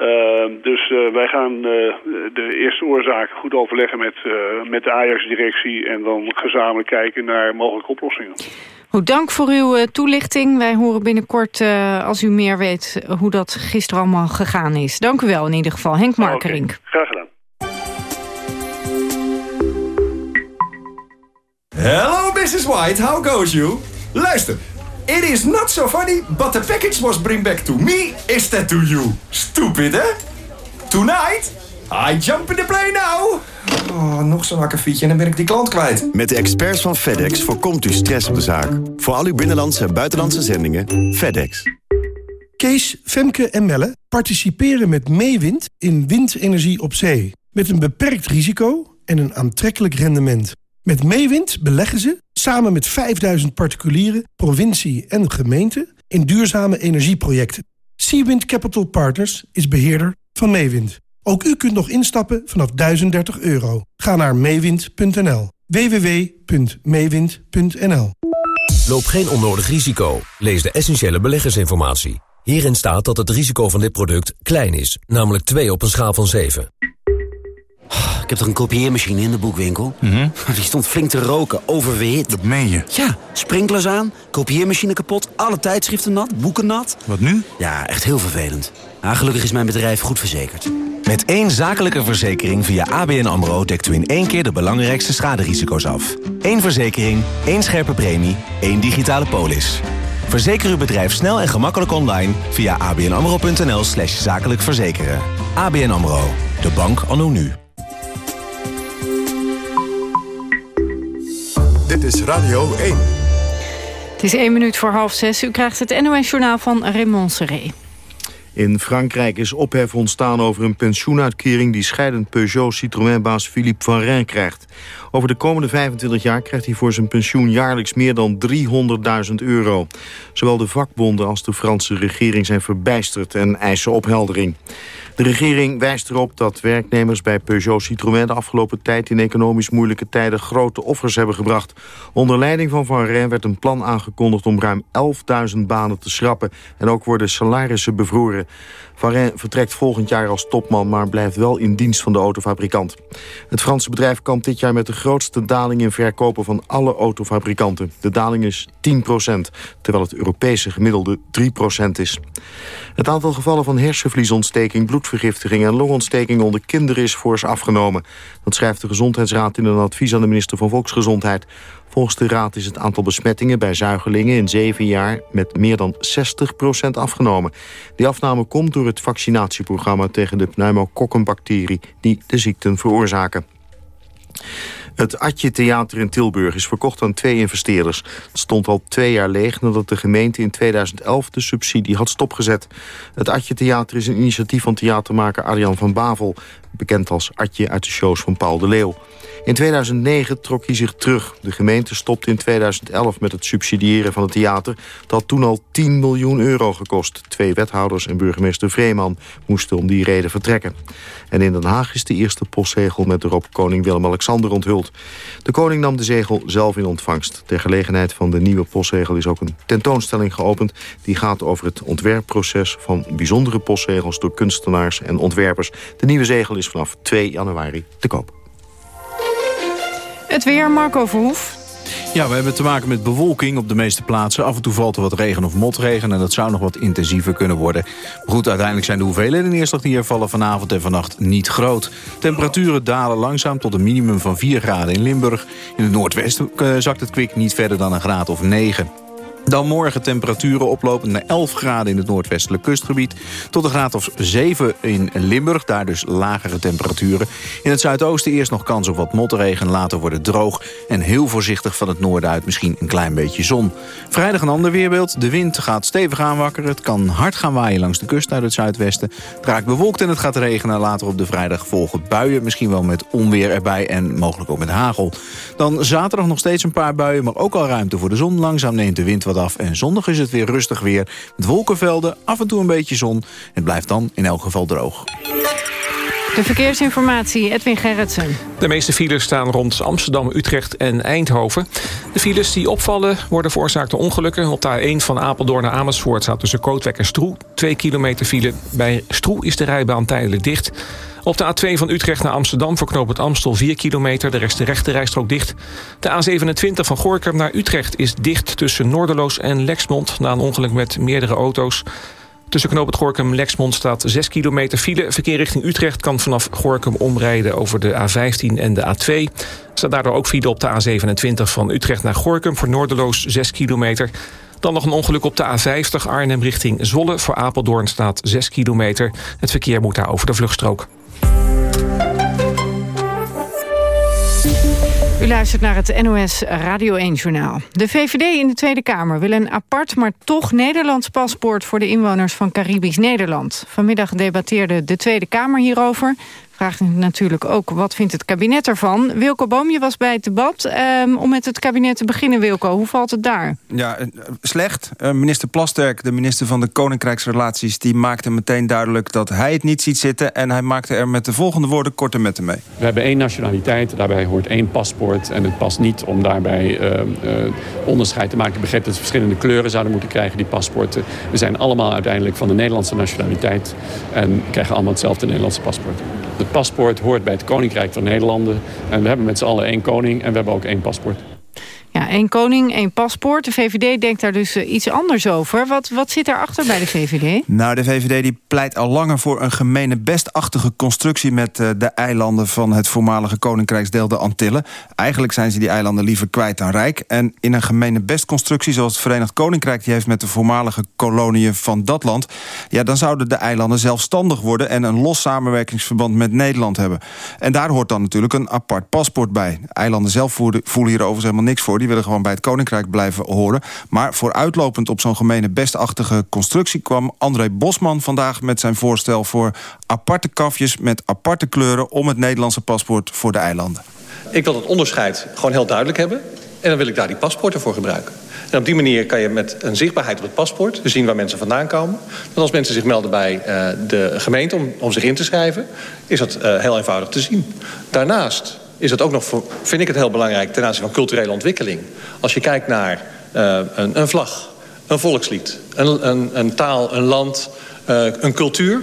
Uh, dus wij gaan de eerste oorzaken goed overleggen met, met de Ajax-directie... en dan gezamenlijk kijken naar mogelijke oplossingen. Goed, dank voor uw uh, toelichting. Wij horen binnenkort, uh, als u meer weet, hoe dat gisteren allemaal gegaan is. Dank u wel in ieder geval. Henk Markerink. Okay. Graag gedaan. Hello, Mrs. White. How goes you? Luister. It is not so funny, but the package was bring back to me instead to you. Stupid, hè? Tonight, I jump in the plane now. Oh, nog zo'n akkefietje en dan ben ik die klant kwijt. Met de experts van FedEx voorkomt u stress op de zaak. Voor al uw binnenlandse en buitenlandse zendingen, FedEx. Kees, Femke en Melle participeren met Meewind in windenergie op zee. Met een beperkt risico en een aantrekkelijk rendement. Met Meewind beleggen ze, samen met 5000 particulieren, provincie en gemeente... in duurzame energieprojecten. Seawind Capital Partners is beheerder van Meewind. Ook u kunt nog instappen vanaf 1030 euro. Ga naar meewind.nl. www.meewind.nl Loop geen onnodig risico. Lees de essentiële beleggersinformatie. Hierin staat dat het risico van dit product klein is. Namelijk 2 op een schaal van 7. Ik heb toch een kopieermachine in de boekwinkel? Die stond flink te roken, oververhit. Dat meen je? Ja, sprinklers aan, kopieermachine kapot, alle tijdschriften nat, boeken nat. Wat nu? Ja, echt heel vervelend. Maar gelukkig is mijn bedrijf goed verzekerd. Met één zakelijke verzekering via ABN AMRO... dekt u in één keer de belangrijkste schaderisico's af. Eén verzekering, één scherpe premie, één digitale polis. Verzeker uw bedrijf snel en gemakkelijk online... via abnamro.nl slash zakelijk verzekeren. ABN AMRO, de bank anno nu. Dit is Radio 1. Het is één minuut voor half zes. U krijgt het NOS-journaal van Raymond Serré. In Frankrijk is ophef ontstaan over een pensioenuitkering... die scheidend Peugeot-Citroën-baas Philippe Van Rijn krijgt. Over de komende 25 jaar krijgt hij voor zijn pensioen jaarlijks meer dan 300.000 euro. Zowel de vakbonden als de Franse regering zijn verbijsterd en eisen opheldering. De regering wijst erop dat werknemers bij Peugeot Citroën... de afgelopen tijd in economisch moeilijke tijden grote offers hebben gebracht. Onder leiding van Van Rijn werd een plan aangekondigd om ruim 11.000 banen te schrappen. En ook worden salarissen bevroren. Van Rijn vertrekt volgend jaar als topman, maar blijft wel in dienst van de autofabrikant. Het Franse bedrijf kampt dit jaar met de grootste daling in verkopen van alle autofabrikanten. De daling is 10% terwijl het Europese gemiddelde 3% is. Het aantal gevallen van hersenvliesontsteking, bloedvergiftiging en longontsteking onder kinderen is fors afgenomen. Dat schrijft de Gezondheidsraad in een advies aan de minister van Volksgezondheid. Volgens de raad is het aantal besmettingen bij zuigelingen in zeven jaar met meer dan 60% afgenomen. Die afname komt door het vaccinatieprogramma tegen de pneumokokkenbacterie die de ziekten veroorzaken. Het Atje Theater in Tilburg is verkocht aan twee investeerders. Het stond al twee jaar leeg nadat de gemeente in 2011 de subsidie had stopgezet. Het Atje Theater is een initiatief van theatermaker Arjan van Bavel... bekend als Atje uit de shows van Paul de Leeuw. In 2009 trok hij zich terug. De gemeente stopte in 2011 met het subsidiëren van het theater. Dat had toen al 10 miljoen euro gekost. Twee wethouders en burgemeester Vreeman moesten om die reden vertrekken. En in Den Haag is de eerste postzegel met erop koning Willem-Alexander onthuld. De koning nam de zegel zelf in ontvangst. Ter gelegenheid van de nieuwe postzegel is ook een tentoonstelling geopend. Die gaat over het ontwerpproces van bijzondere postzegels... door kunstenaars en ontwerpers. De nieuwe zegel is vanaf 2 januari te koop. Het weer, Marco Verhoef. Ja, we hebben te maken met bewolking op de meeste plaatsen. Af en toe valt er wat regen of motregen en dat zou nog wat intensiever kunnen worden. Maar goed, uiteindelijk zijn de hoeveelheden neerslag die er vallen vanavond en vannacht niet groot. Temperaturen dalen langzaam tot een minimum van 4 graden in Limburg. In het noordwesten eh, zakt het kwik niet verder dan een graad of 9. Dan morgen temperaturen oplopend naar 11 graden in het noordwestelijk kustgebied... tot een graad of 7 in Limburg, daar dus lagere temperaturen. In het zuidoosten eerst nog kans op wat motregen, later wordt het droog... en heel voorzichtig van het noorden uit misschien een klein beetje zon. Vrijdag een ander weerbeeld. De wind gaat stevig aanwakkeren. Het kan hard gaan waaien langs de kust uit het zuidwesten. Het raakt bewolkt en het gaat regenen. Later op de vrijdag volgen buien, misschien wel met onweer erbij... en mogelijk ook met hagel. Dan zaterdag nog steeds een paar buien, maar ook al ruimte voor de zon. Langzaam neemt de wind wat af. En zondag is het weer rustig weer. Met wolkenvelden, af en toe een beetje zon. Het blijft dan in elk geval droog. De verkeersinformatie, Edwin Gerritsen. De meeste files staan rond Amsterdam, Utrecht en Eindhoven. De files die opvallen worden veroorzaakt door ongelukken. Op de A1 van Apeldoorn naar Amersfoort staat tussen Kootwijk en Stroe. Twee kilometer file. Bij Stroe is de rijbaan tijdelijk dicht. Op de A2 van Utrecht naar Amsterdam verknoopt het Amstel 4 kilometer. De rest de rechte rijstrook dicht. De A27 van Gorkum naar Utrecht is dicht tussen Noorderloos en Lexmond... na een ongeluk met meerdere auto's. Tussen knoop het Gorkum Lexmond staat 6 kilometer file. Verkeer richting Utrecht kan vanaf Gorkum omrijden over de A15 en de A2. Er staat daardoor ook file op de A27 van Utrecht naar Gorkum... voor Noorderloos 6 kilometer... Dan nog een ongeluk op de A50 Arnhem richting Zwolle. Voor Apeldoorn staat 6 kilometer. Het verkeer moet daar over de vluchtstrook. U luistert naar het NOS Radio 1-journaal. De VVD in de Tweede Kamer wil een apart, maar toch Nederlands paspoort... voor de inwoners van Caribisch Nederland. Vanmiddag debatteerde de Tweede Kamer hierover vraagt natuurlijk ook, wat vindt het kabinet ervan? Wilco Boom, je was bij het debat. Um, om met het kabinet te beginnen, Wilco, hoe valt het daar? Ja, eh, slecht. Uh, minister Plasterk, de minister van de Koninkrijksrelaties... die maakte meteen duidelijk dat hij het niet ziet zitten... en hij maakte er met de volgende woorden kort en met hem mee. We hebben één nationaliteit, daarbij hoort één paspoort... en het past niet om daarbij uh, onderscheid te maken. Ik begreep dat ze verschillende kleuren zouden moeten krijgen, die paspoorten. We zijn allemaal uiteindelijk van de Nederlandse nationaliteit... en krijgen allemaal hetzelfde Nederlandse paspoort. Het paspoort hoort bij het Koninkrijk van Nederlanden. En we hebben met z'n allen één koning en we hebben ook één paspoort. Ja, één koning, één paspoort. De VVD denkt daar dus eh, iets anders over. Wat, wat zit daarachter bij de VVD? Nou, de VVD die pleit al langer voor een gemene bestachtige constructie... met uh, de eilanden van het voormalige koninkrijksdeel de Antillen. Eigenlijk zijn ze die eilanden liever kwijt dan rijk. En in een gemene bestconstructie zoals het Verenigd Koninkrijk... die heeft met de voormalige koloniën van dat land... ja, dan zouden de eilanden zelfstandig worden... en een los samenwerkingsverband met Nederland hebben. En daar hoort dan natuurlijk een apart paspoort bij. De eilanden zelf voelen hier overigens helemaal niks voor. Die willen gewoon bij het Koninkrijk blijven horen. Maar vooruitlopend op zo'n gemene bestachtige constructie... kwam André Bosman vandaag met zijn voorstel voor aparte kafjes... met aparte kleuren om het Nederlandse paspoort voor de eilanden. Ik wil het onderscheid gewoon heel duidelijk hebben. En dan wil ik daar die paspoorten voor gebruiken. En op die manier kan je met een zichtbaarheid op het paspoort... zien waar mensen vandaan komen. En als mensen zich melden bij uh, de gemeente om, om zich in te schrijven... is dat uh, heel eenvoudig te zien. Daarnaast is het ook nog, voor, vind ik het heel belangrijk... ten aanzien van culturele ontwikkeling. Als je kijkt naar uh, een, een, vlag, een volkslied, een, een, een taal, een land, een cultuur...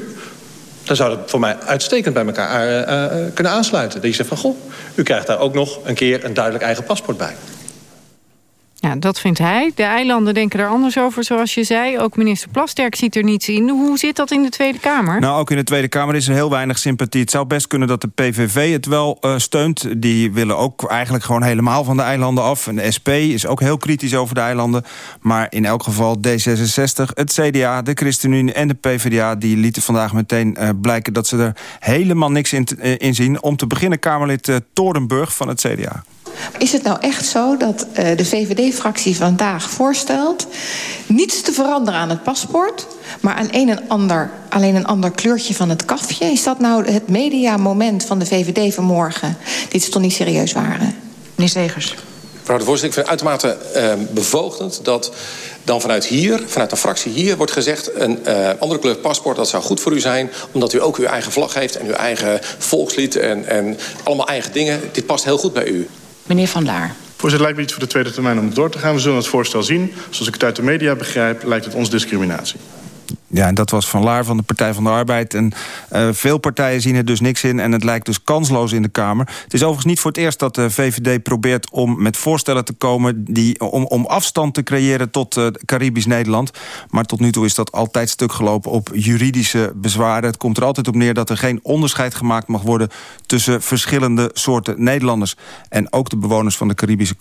dan zou dat voor mij uitstekend bij elkaar kunnen aansluiten. Dat je zegt van, goh, u krijgt daar ook nog een keer een duidelijk eigen paspoort bij. Ja, dat vindt hij. De eilanden denken er anders over, zoals je zei. Ook minister Plasterk ziet er niets in. Hoe zit dat in de Tweede Kamer? Nou, ook in de Tweede Kamer is er heel weinig sympathie. Het zou best kunnen dat de PVV het wel uh, steunt. Die willen ook eigenlijk gewoon helemaal van de eilanden af. En de SP is ook heel kritisch over de eilanden. Maar in elk geval D66, het CDA, de ChristenUnie en de PvdA... die lieten vandaag meteen uh, blijken dat ze er helemaal niks in, uh, in zien. Om te beginnen Kamerlid Torenburg van het CDA. Is het nou echt zo dat uh, de VVD-fractie vandaag voorstelt... niets te veranderen aan het paspoort... maar aan een en ander, alleen een ander kleurtje van het kafje? Is dat nou het mediamoment van de VVD vanmorgen... dit ze toch niet serieus waren? Meneer Zegers. Mevrouw de voorzitter, ik vind het uitermate uh, bevoogdend... dat dan vanuit hier, vanuit de fractie hier, wordt gezegd... een uh, andere kleur paspoort, dat zou goed voor u zijn... omdat u ook uw eigen vlag heeft en uw eigen volkslied... en, en allemaal eigen dingen. Dit past heel goed bij u. Meneer Van Laar. Voorzitter, lijkt me iets voor de tweede termijn om door te gaan. We zullen het voorstel zien. Zoals ik het uit de media begrijp, lijkt het ons discriminatie. Ja, en dat was Van Laar van de Partij van de Arbeid. En uh, veel partijen zien er dus niks in en het lijkt dus kansloos in de Kamer. Het is overigens niet voor het eerst dat de VVD probeert om met voorstellen te komen... Die, om, om afstand te creëren tot uh, Caribisch Nederland. Maar tot nu toe is dat altijd stuk gelopen op juridische bezwaren. Het komt er altijd op neer dat er geen onderscheid gemaakt mag worden... tussen verschillende soorten Nederlanders. En ook de bewoners van de Caribische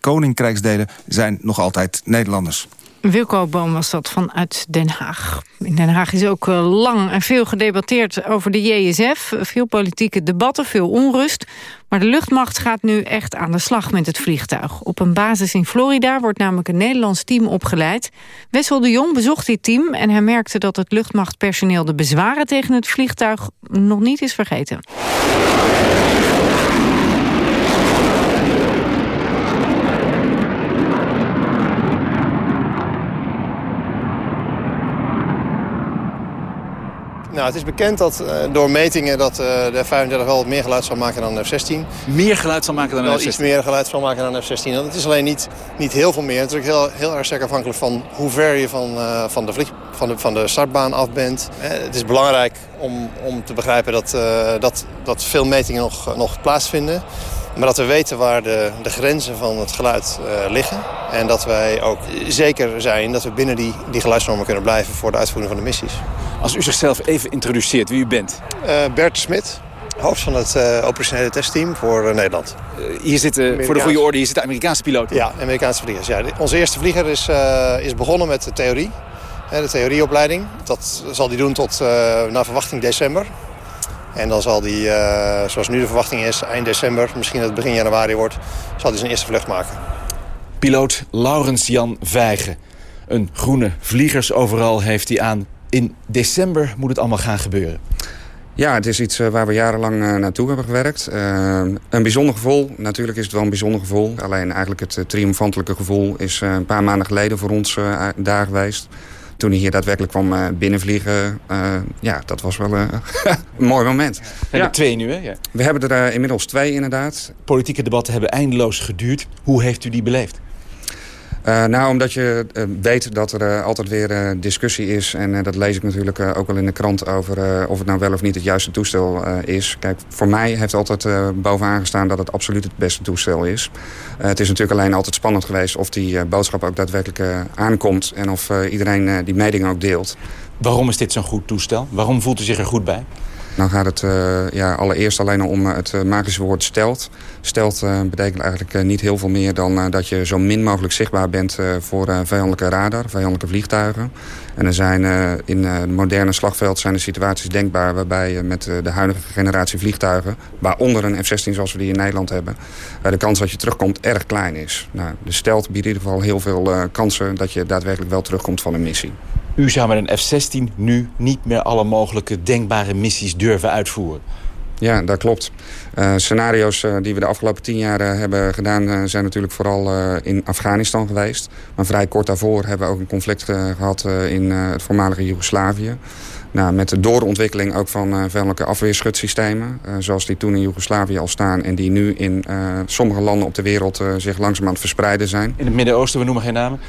Koninkrijksdelen zijn nog altijd Nederlanders. Wilco Boom was dat vanuit Den Haag. In Den Haag is ook lang en veel gedebatteerd over de JSF. Veel politieke debatten, veel onrust. Maar de luchtmacht gaat nu echt aan de slag met het vliegtuig. Op een basis in Florida wordt namelijk een Nederlands team opgeleid. Wessel de Jong bezocht dit team en hij merkte dat het luchtmachtpersoneel... de bezwaren tegen het vliegtuig nog niet is vergeten. Nou, het is bekend dat uh, door metingen dat uh, de F-35 wel meer geluid zal maken dan de F-16. Meer geluid zal maken dan de F-16? Wel iets meer geluid zal maken dan de F-16. Het is alleen niet, niet heel veel meer. Het is natuurlijk heel, heel erg sterk afhankelijk van hoe ver je van, uh, van, de, vlieg, van, de, van de startbaan af bent. het is belangrijk om, om te begrijpen dat, dat, dat veel metingen nog, nog plaatsvinden. Maar dat we weten waar de, de grenzen van het geluid uh, liggen. En dat wij ook zeker zijn dat we binnen die, die geluidsnormen kunnen blijven voor de uitvoering van de missies. Als u zichzelf even introduceert, wie u bent. Uh, Bert Smit, hoofd van het uh, operationele testteam voor Nederland. hier zitten, voor de goede orde, hier zitten Amerikaanse piloten. Ja, Amerikaanse vliegers. Ja. Onze eerste vlieger is, is begonnen met de theorie. de theorieopleiding. Dat zal hij doen tot naar verwachting december. En dan zal hij, uh, zoals nu de verwachting is, eind december, misschien dat het begin januari wordt, zal hij zijn eerste vlucht maken. Piloot Laurens Jan Vijgen. Een groene vliegersoveral heeft hij aan. In december moet het allemaal gaan gebeuren. Ja, het is iets waar we jarenlang uh, naartoe hebben gewerkt. Uh, een bijzonder gevoel. Natuurlijk is het wel een bijzonder gevoel. Alleen eigenlijk het triomfantelijke gevoel is een paar maanden geleden voor ons daar geweest toen hij hier daadwerkelijk kwam uh, binnenvliegen... Uh, ja, dat was wel uh, een mooi moment. We hebben twee nu, hè? Ja. We hebben er inmiddels twee, inderdaad. Politieke debatten hebben eindeloos geduurd. Hoe heeft u die beleefd? Uh, nou, omdat je uh, weet dat er uh, altijd weer discussie is. En dat lees ik natuurlijk ook wel in de krant over of het nou wel of niet het juiste toestel is. Kijk, voor mij heeft altijd bovenaan gestaan dat het absoluut het beste toestel is. het is natuurlijk alleen altijd spannend geweest of die boodschap ook daadwerkelijk aankomt. En of iedereen die mening ook deelt. Waarom is dit zo'n goed toestel? Waarom voelt u zich er goed bij? Dan gaat het ja, allereerst alleen al om het magische woord stelt. Stelt betekent eigenlijk niet heel veel meer dan dat je zo min mogelijk zichtbaar bent voor vijandelijke radar, vijandelijke vliegtuigen. En er zijn in het moderne slagveld zijn er situaties denkbaar waarbij je met de huidige generatie vliegtuigen, waaronder een F-16 zoals we die in Nederland hebben, de kans dat je terugkomt erg klein is. Nou, de stelt biedt in ieder geval heel veel kansen dat je daadwerkelijk wel terugkomt van een missie. U zou met een F-16 nu niet meer alle mogelijke denkbare missies durven uitvoeren. Ja, dat klopt. Uh, scenario's uh, die we de afgelopen tien jaar uh, hebben gedaan... zijn natuurlijk vooral in Afghanistan geweest. Maar vrij kort daarvoor hebben we ook een conflict gehad in het voormalige Joegoslavië. Nou, met de doorontwikkeling ook van uh, vijandelijke afweerschutsystemen. Uh, zoals die toen in Joegoslavië al staan. En die nu in uh, sommige landen op de wereld zich langzaam aan het verspreiden zijn. In het Midden-Oosten, we noemen geen namen?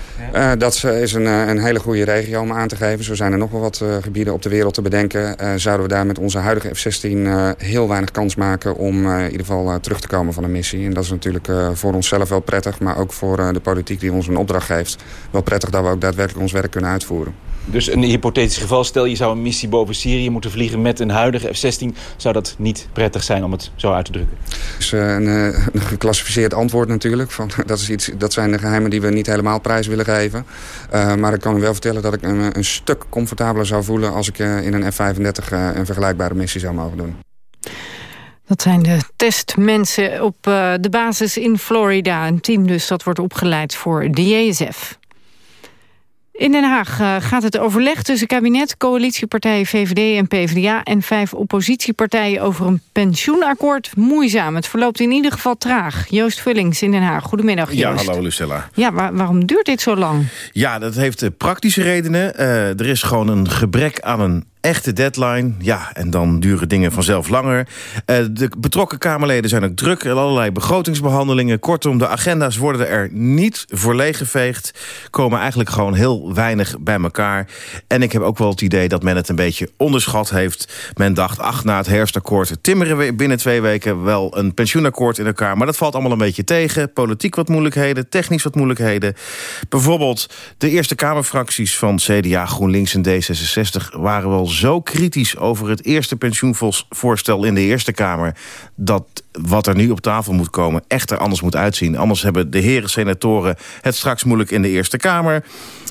dat is een, een hele goede regio om aan te geven. Zo zijn er nog wel wat gebieden op de wereld te bedenken. zouden we daar met onze huidige F-16 heel weinig kans maken... om in ieder geval terug te komen van een missie. En dat is natuurlijk voor onszelf wel prettig. Maar ook voor de politiek die ons een opdracht geeft. Wel prettig dat we ook daadwerkelijk ons werk kunnen uitvoeren. Dus een hypothetisch geval, stel je zou een missie boven Syrië moeten vliegen met een huidige F-16... zou dat niet prettig zijn om het zo uit te drukken? Dat is eh, een, eh, een geclassificeerd antwoord natuurlijk. Van, dat, is iets, dat zijn de geheimen die we niet helemaal prijs willen geven. Uh, maar ik kan u wel vertellen dat ik een, een stuk comfortabeler zou voelen... als ik in een F-35 een vergelijkbare missie zou mogen doen. Dat zijn de testmensen op de basis in Florida. Een team dus dat wordt opgeleid voor de JSF. In Den Haag uh, gaat het overleg tussen kabinet, coalitiepartijen VVD en PvdA... en vijf oppositiepartijen over een pensioenakkoord moeizaam. Het verloopt in ieder geval traag. Joost Vullings in Den Haag. Goedemiddag, Joost. Ja, hallo Lucella. Ja, waarom duurt dit zo lang? Ja, dat heeft eh, praktische redenen. Uh, er is gewoon een gebrek aan een echte deadline. Ja, en dan duren dingen vanzelf langer. Uh, de betrokken Kamerleden zijn ook druk. Allerlei begrotingsbehandelingen. Kortom, de agenda's worden er niet voor leeggeveegd. Komen eigenlijk gewoon heel weinig bij elkaar. En ik heb ook wel het idee dat men het een beetje onderschat heeft. Men dacht, ach, na het herfstakkoord timmeren we binnen twee weken wel een pensioenakkoord in elkaar. Maar dat valt allemaal een beetje tegen. Politiek wat moeilijkheden, technisch wat moeilijkheden. Bijvoorbeeld de Eerste Kamerfracties van CDA, GroenLinks en D66 waren wel zo kritisch over het eerste pensioenvoorstel in de Eerste Kamer... dat wat er nu op tafel moet komen echt er anders moet uitzien. Anders hebben de heren senatoren het straks moeilijk in de Eerste Kamer.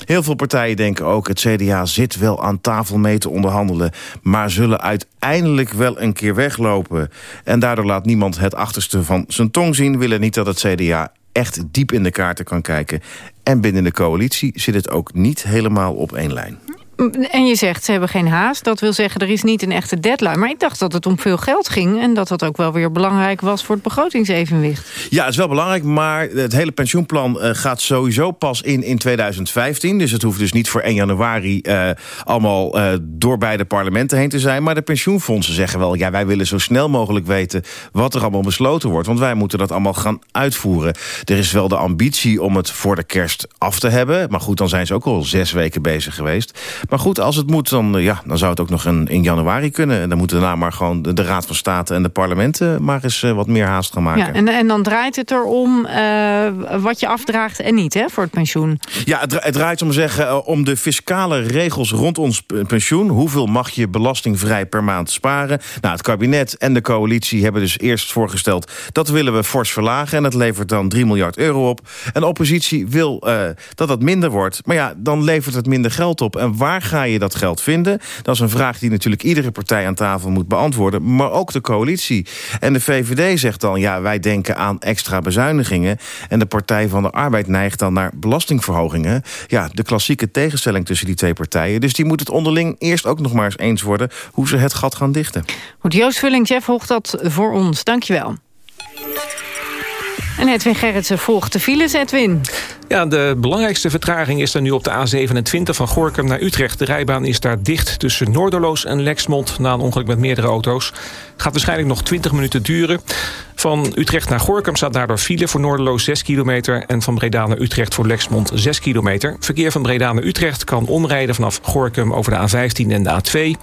Heel veel partijen denken ook, het CDA zit wel aan tafel mee te onderhandelen... maar zullen uiteindelijk wel een keer weglopen. En daardoor laat niemand het achterste van zijn tong zien... willen niet dat het CDA echt diep in de kaarten kan kijken. En binnen de coalitie zit het ook niet helemaal op één lijn. En je zegt, ze hebben geen haast. Dat wil zeggen, er is niet een echte deadline. Maar ik dacht dat het om veel geld ging... en dat dat ook wel weer belangrijk was voor het begrotingsevenwicht. Ja, het is wel belangrijk, maar het hele pensioenplan uh, gaat sowieso pas in in 2015. Dus het hoeft dus niet voor 1 januari uh, allemaal uh, door beide parlementen heen te zijn. Maar de pensioenfondsen zeggen wel... ja, wij willen zo snel mogelijk weten wat er allemaal besloten wordt. Want wij moeten dat allemaal gaan uitvoeren. Er is wel de ambitie om het voor de kerst af te hebben. Maar goed, dan zijn ze ook al zes weken bezig geweest. Maar goed, als het moet, dan, eh, ja, dan zou het ook nog een, in januari kunnen. En dan moeten daarna maar gewoon de, Raad van State en de parlementen... maar eens uh, wat meer haast gaan maken. Ja, en, en dan draait het erom uh, wat je afdraagt en niet hè, voor het pensioen. Ja, het, het draait om, zeggen, om de fiscale regels rond ons pensioen. Hoeveel mag je belastingvrij per maand sparen? Nou, het kabinet en de coalitie hebben dus eerst voorgesteld... dat willen we fors verlagen en dat levert dan 3 miljard euro op. En de oppositie wil uh, dat dat minder wordt. Maar ja, dan levert het minder geld op. En waar ga je dat geld vinden? Dat is een vraag die natuurlijk iedere partij aan tafel moet beantwoorden. Maar ook de coalitie. En de VVD zegt dan, ja, wij denken aan extra bezuinigingen. En de Partij van de Arbeid neigt dan naar belastingverhogingen. Ja, de klassieke tegenstelling tussen die twee partijen. Dus die moet het onderling eerst ook nog maar eens eens worden... hoe ze het gat gaan dichten. Goed, Joost Vulling, Jeff Hoog dat voor ons. Dankjewel. En Edwin Gerritsen volgt de files, Edwin. Ja, de belangrijkste vertraging is er nu op de A27 van Gorkum naar Utrecht. De rijbaan is daar dicht tussen Noorderloos en Lexmond... na een ongeluk met meerdere auto's. Gaat waarschijnlijk nog 20 minuten duren. Van Utrecht naar Gorkum staat daardoor file voor Noorderloos 6 kilometer... en van Breda naar Utrecht voor Lexmond 6 kilometer. Verkeer van Breda naar Utrecht kan omrijden vanaf Gorkum over de A15 en de A2.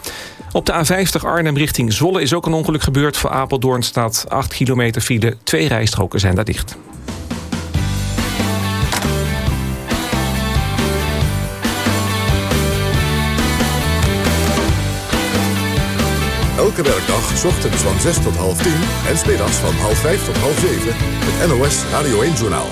Op de A50 Arnhem richting Zwolle is ook een ongeluk gebeurd. Voor Apeldoorn staat 8 kilometer file. Twee rijstroken zijn daar dicht. Elke werkdag, ochtends van 6 tot half 10 en smiddags van half 5 tot half 7. Het NOS Radio 1 Journaal.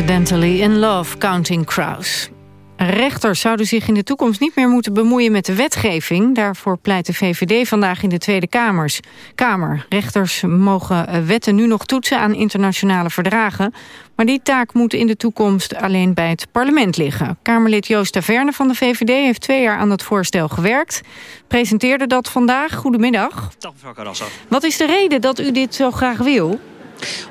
Accidentally in Love, Counting Crows. Rechters zouden zich in de toekomst niet meer moeten bemoeien met de wetgeving. Daarvoor pleit de VVD vandaag in de Tweede Kamers. Kamer. Rechters mogen eh, wetten nu nog toetsen aan internationale verdragen. Maar die taak moet in de toekomst alleen bij het parlement liggen. Kamerlid Joost Taverne van de VVD heeft twee jaar aan dat voorstel gewerkt. Presenteerde dat vandaag. Goedemiddag. Dag mevrouw Carassa. Wat is de reden dat u dit zo graag wil?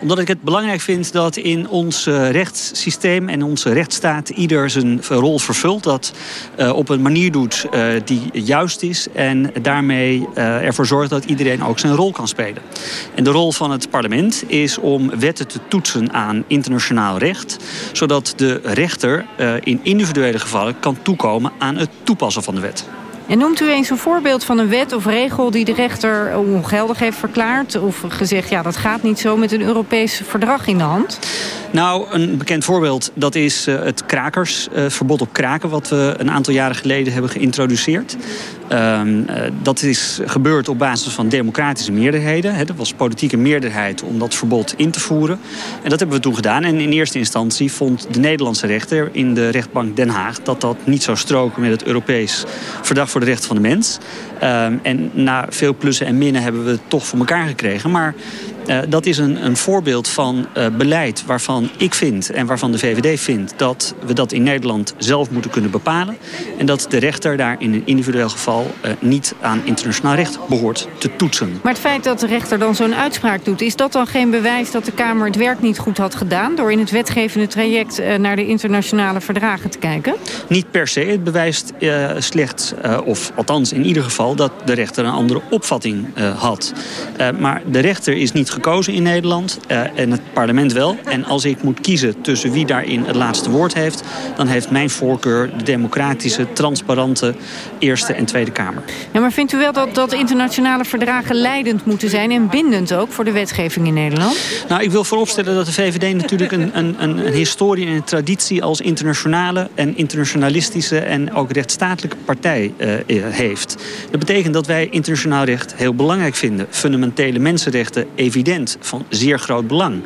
Omdat ik het belangrijk vind dat in ons eh, rechtssysteem en onze rechtsstaat ieder zijn rol vervult. Dat uh, op een manier doet uh, die juist is en daarmee ervoor zorgt dat iedereen ook zijn rol kan spelen. En de rol van het parlement is om wetten te toetsen aan internationaal recht. Zodat de rechter in individuele gevallen kan toekomen aan het toepassen van de wet. En noemt u eens een voorbeeld van een wet of regel die de rechter ongeldig heeft verklaard? Of gezegd, ja, dat gaat niet zo met een Europees verdrag in de hand? Nou, een bekend voorbeeld, dat is uh, het krakers, het verbod op kraken... wat we een aantal jaren geleden hebben geïntroduceerd. Uh, dat is gebeurd op basis van democratische meerderheden. Hè. Er was politieke meerderheid om dat verbod in te voeren. En dat hebben we toen gedaan. En in eerste instantie vond de Nederlandse rechter in de rechtbank Den Haag... dat dat niet zou stroken met het Europees Verdrag voor de Rechten van de Mens. Um, en na veel plussen en minnen hebben we het toch voor elkaar gekregen. Maar uh, dat is een, een voorbeeld van uh, beleid waarvan ik vind en waarvan de VVD vindt dat we dat in Nederland zelf moeten kunnen bepalen. En dat de rechter daar in een individueel geval uh, niet aan internationaal recht behoort te toetsen. Maar het feit dat de rechter dan zo'n uitspraak doet, is dat dan geen bewijs dat de Kamer het werk niet goed had gedaan door in het wetgevende traject naar de internationale verdragen te kijken? Niet per se. Het bewijst slechts, of althans in ieder geval, dat de rechter een andere opvatting had. maar de rechter is niet gekozen in Nederland en het parlement wel. En als ik moet kiezen tussen wie daarin het laatste woord heeft... dan heeft mijn voorkeur de democratische, transparante Eerste en Tweede Kamer. Ja, maar vindt u wel dat, dat internationale verdragen leidend moeten zijn... en bindend ook voor de wetgeving in Nederland? Nou, ik wil vooropstellen dat de VVD natuurlijk een, een, een, een historie en een traditie... als internationale en internationalistische en ook rechtsstatelijke partij uh, heeft. Dat betekent dat wij internationaal recht heel belangrijk vinden. Fundamentele mensenrechten evident, van zeer groot belang.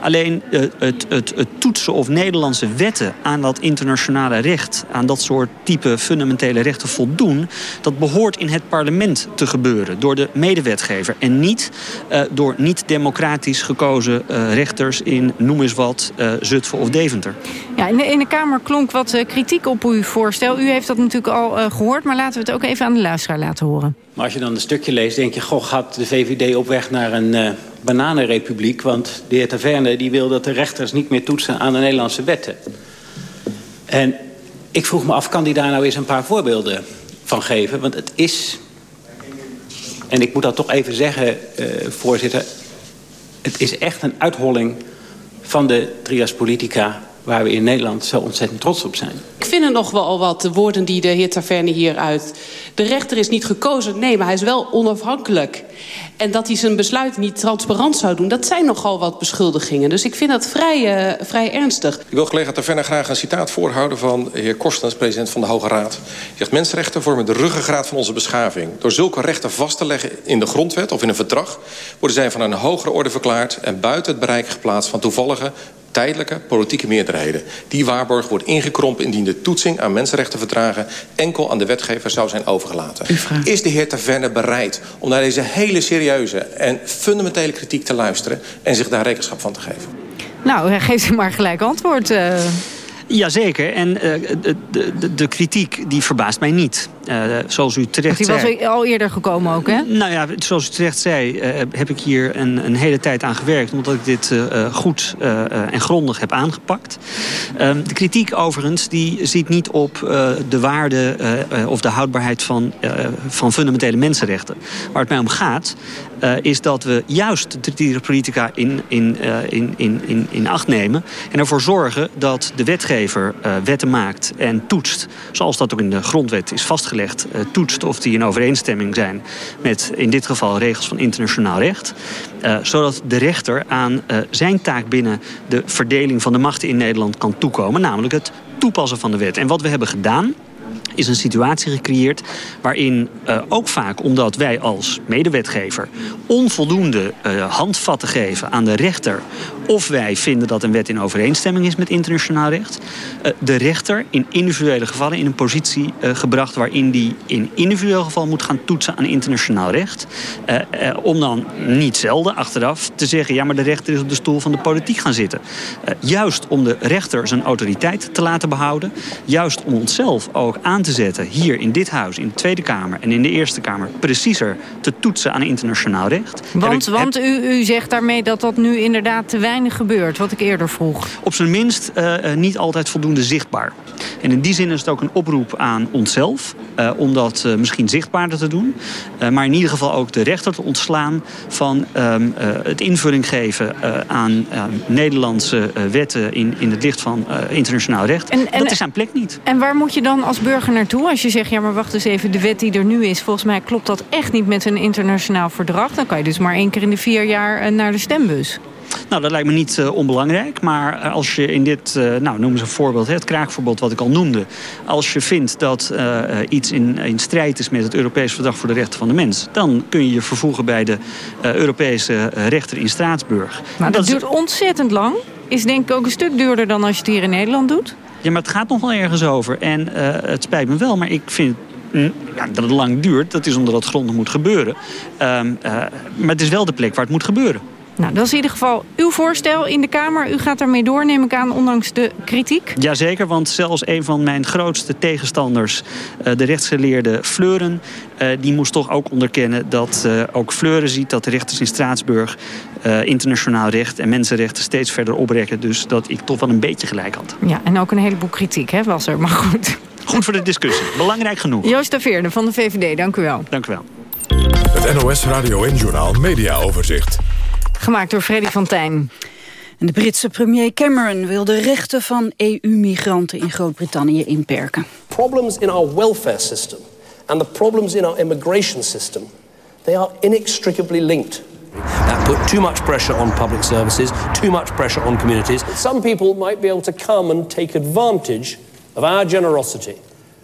Alleen uh, het, het, het toetsen of Nederlandse wetten aan dat internationale recht... aan dat soort type fundamentele rechten voldoen... dat behoort in het parlement te gebeuren door de medewetgever... en niet uh, door niet-democratisch gekozen uh, rechters in, noem eens wat, uh, Zutphen of Deventer. Ja, in de, in de Kamer klonk wat kritiek op uw voorstel. U heeft dat natuurlijk al gehoord, maar laten we het ook even aan de luisteraar laten horen. Maar als je dan een stukje leest, denk je... goh, gaat de VVD op weg naar een bananenrepubliek? Want de heer Taverne die wil dat de rechters niet meer toetsen aan de Nederlandse wetten. En ik vroeg me af, kan die daar nou eens een paar voorbeelden van geven? Want het is, en ik moet dat toch even zeggen, uh, voorzitter... het is echt een uitholling van de trias politica... waar we in Nederland zo ontzettend trots op zijn. Ik vind er nog wel wat de woorden die de heer Taverne hier uit... de rechter is niet gekozen, nee, maar hij is wel onafhankelijk. En dat hij zijn besluit niet transparant zou doen... dat zijn nogal wat beschuldigingen. Dus ik vind dat vrij, uh, vrij ernstig. Ik wil collega Taverna graag een citaat voorhouden van de heer Korstens... president van de Hoge Raad. Hij zegt, mensenrechten vormen de ruggengraat van onze beschaving. Door zulke rechten vast te leggen in de grondwet of in een verdrag... worden zij van een hogere orde verklaard... en buiten het bereik geplaatst van toevallige tijdelijke politieke meerderheden. Die waarborg wordt ingekrompen indien de toetsing aan mensenrechtenverdragen enkel aan de wetgever zou zijn overgelaten. Is de heer Taverne bereid om naar deze hele serieuze en fundamentele kritiek te luisteren en zich daar rekenschap van te geven? Nou, geef u maar gelijk antwoord. Uh... Jazeker. En uh, de, de, de, kritiek die verbaast mij niet. Uh, zoals u terecht zei... Die was al eerder gekomen ook, hè? Nou ja, zoals u terecht zei, uh, heb ik hier een, een, hele tijd aan gewerkt... omdat ik dit goed en grondig heb aangepakt. Ehm, de kritiek overigens, die ziet niet op de waarde of de houdbaarheid van, van fundamentele mensenrechten. Waar het mij om gaat, is dat we juist de politica in, in, in, in, in, in acht nemen... en ervoor zorgen dat de wetgever uh, wetten maakt en toetst... zoals dat ook in de grondwet is vastgelegd... Toetst of die in overeenstemming zijn met in dit geval regels van internationaal recht... Zodat de rechter aan zijn taak binnen de verdeling van de machten in Nederland kan toekomen... namelijk het toepassen van de wet. En wat we hebben gedaan is een situatie gecreëerd waarin uh, ook vaak omdat wij als medewetgever onvoldoende uh, handvatten geven aan de rechter of wij vinden dat een wet in overeenstemming is met internationaal recht, uh, de rechter in individuele gevallen in een positie gebracht waarin die in individueel geval moet gaan toetsen aan internationaal recht. om dan niet zelden achteraf te zeggen, ja maar de rechter is op de stoel van de politiek gaan zitten. juist om de rechter zijn autoriteit te laten behouden, juist om onszelf ook aan te zetten hier in dit huis, in de Tweede Kamer en in de Eerste Kamer, preciezer te toetsen aan internationaal recht. Want, ik, want u, u zegt daarmee dat dat nu inderdaad te weinig gebeurt, wat ik eerder vroeg. Op zijn minst uh, niet altijd voldoende zichtbaar. En in die zin is het ook een oproep aan onszelf uh, om dat uh, misschien zichtbaarder te doen. maar in ieder geval ook de rechter te ontslaan van ehm, het invulling geven aan Nederlandse wetten in, in het licht van internationaal recht. En, en, dat is aan plek niet. En waar moet je dan als burger naartoe? Als je zegt, ja maar wacht eens even, de wet die er nu is... volgens mij klopt dat echt niet met een internationaal verdrag. Dan kan je dus maar één keer in de vier jaar naar de stembus. Nou, dat lijkt me niet uh, onbelangrijk. Maar als je in dit, uh, nou noem eens een voorbeeld, het kraakverbod wat ik al noemde. Als je vindt dat uh, iets in, in strijd is met het Europees Verdrag voor de Rechten van de Mens. Dan kun je je vervoegen bij de Europese rechter in Straatsburg. Maar dat, dat duurt ontzettend lang. Is denk ik ook een stuk duurder dan als je het hier in Nederland doet. Ja, maar het gaat nog wel ergens over. En het spijt me wel, maar ik vind ja, dat het lang duurt, dat is omdat het grondig moet gebeuren. Um, uh, maar het is wel de plek waar het moet gebeuren. Nou, dat is in ieder geval uw voorstel in de Kamer. U gaat daarmee door, neem ik aan, ondanks de kritiek. Jazeker, want zelfs een van mijn grootste tegenstanders... de rechtsgeleerde Fleuren, die moest toch ook onderkennen... dat ook Fleuren ziet dat de rechters in Straatsburg... internationaal recht en mensenrechten steeds verder oprekken. Dus dat ik toch wel een beetje gelijk had. Ja, en ook een heleboel kritiek hè, was er, maar goed. Goed voor de discussie. Belangrijk genoeg. Joost de Veerde van de VVD, dank u wel. Dank u wel. Het NOS Radio en Journaal Media Overzicht. Gemaakt door Freddy van Tijn. En de Britse premier Cameron wil de rechten van EU-migranten in Groot-Brittannië inperken. Problems in our welfare system and the problems in our immigration system, they are inextricably linked. That put too much pressure on public services, too much pressure on communities. Some people might be able to come and take advantage of our generosity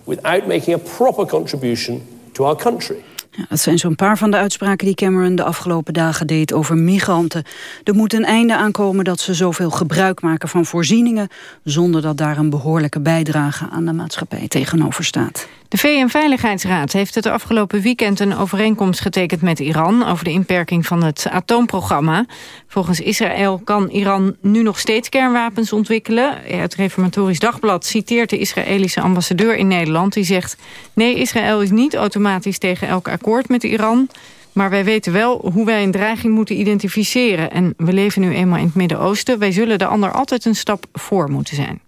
without making a proper contribution to our country. Ja, dat zijn zo'n paar van de uitspraken die Cameron de afgelopen dagen deed over migranten. Er moet een einde aankomen dat ze zoveel gebruik maken van voorzieningen... zonder dat daar een behoorlijke bijdrage aan de maatschappij tegenover staat. De VN-veiligheidsraad heeft het afgelopen weekend een overeenkomst getekend met Iran over de inperking van het atoomprogramma. Volgens Israël kan Iran nu nog steeds kernwapens ontwikkelen. Het Reformatorisch Dagblad citeert de Israëlische ambassadeur in Nederland. Die zegt, nee, Israël is niet automatisch tegen elk akkoord met Iran... Maar wij weten wel hoe wij een dreiging moeten identificeren. En we leven nu eenmaal in het Midden-Oosten. Wij zullen de ander altijd een stap voor moeten zijn.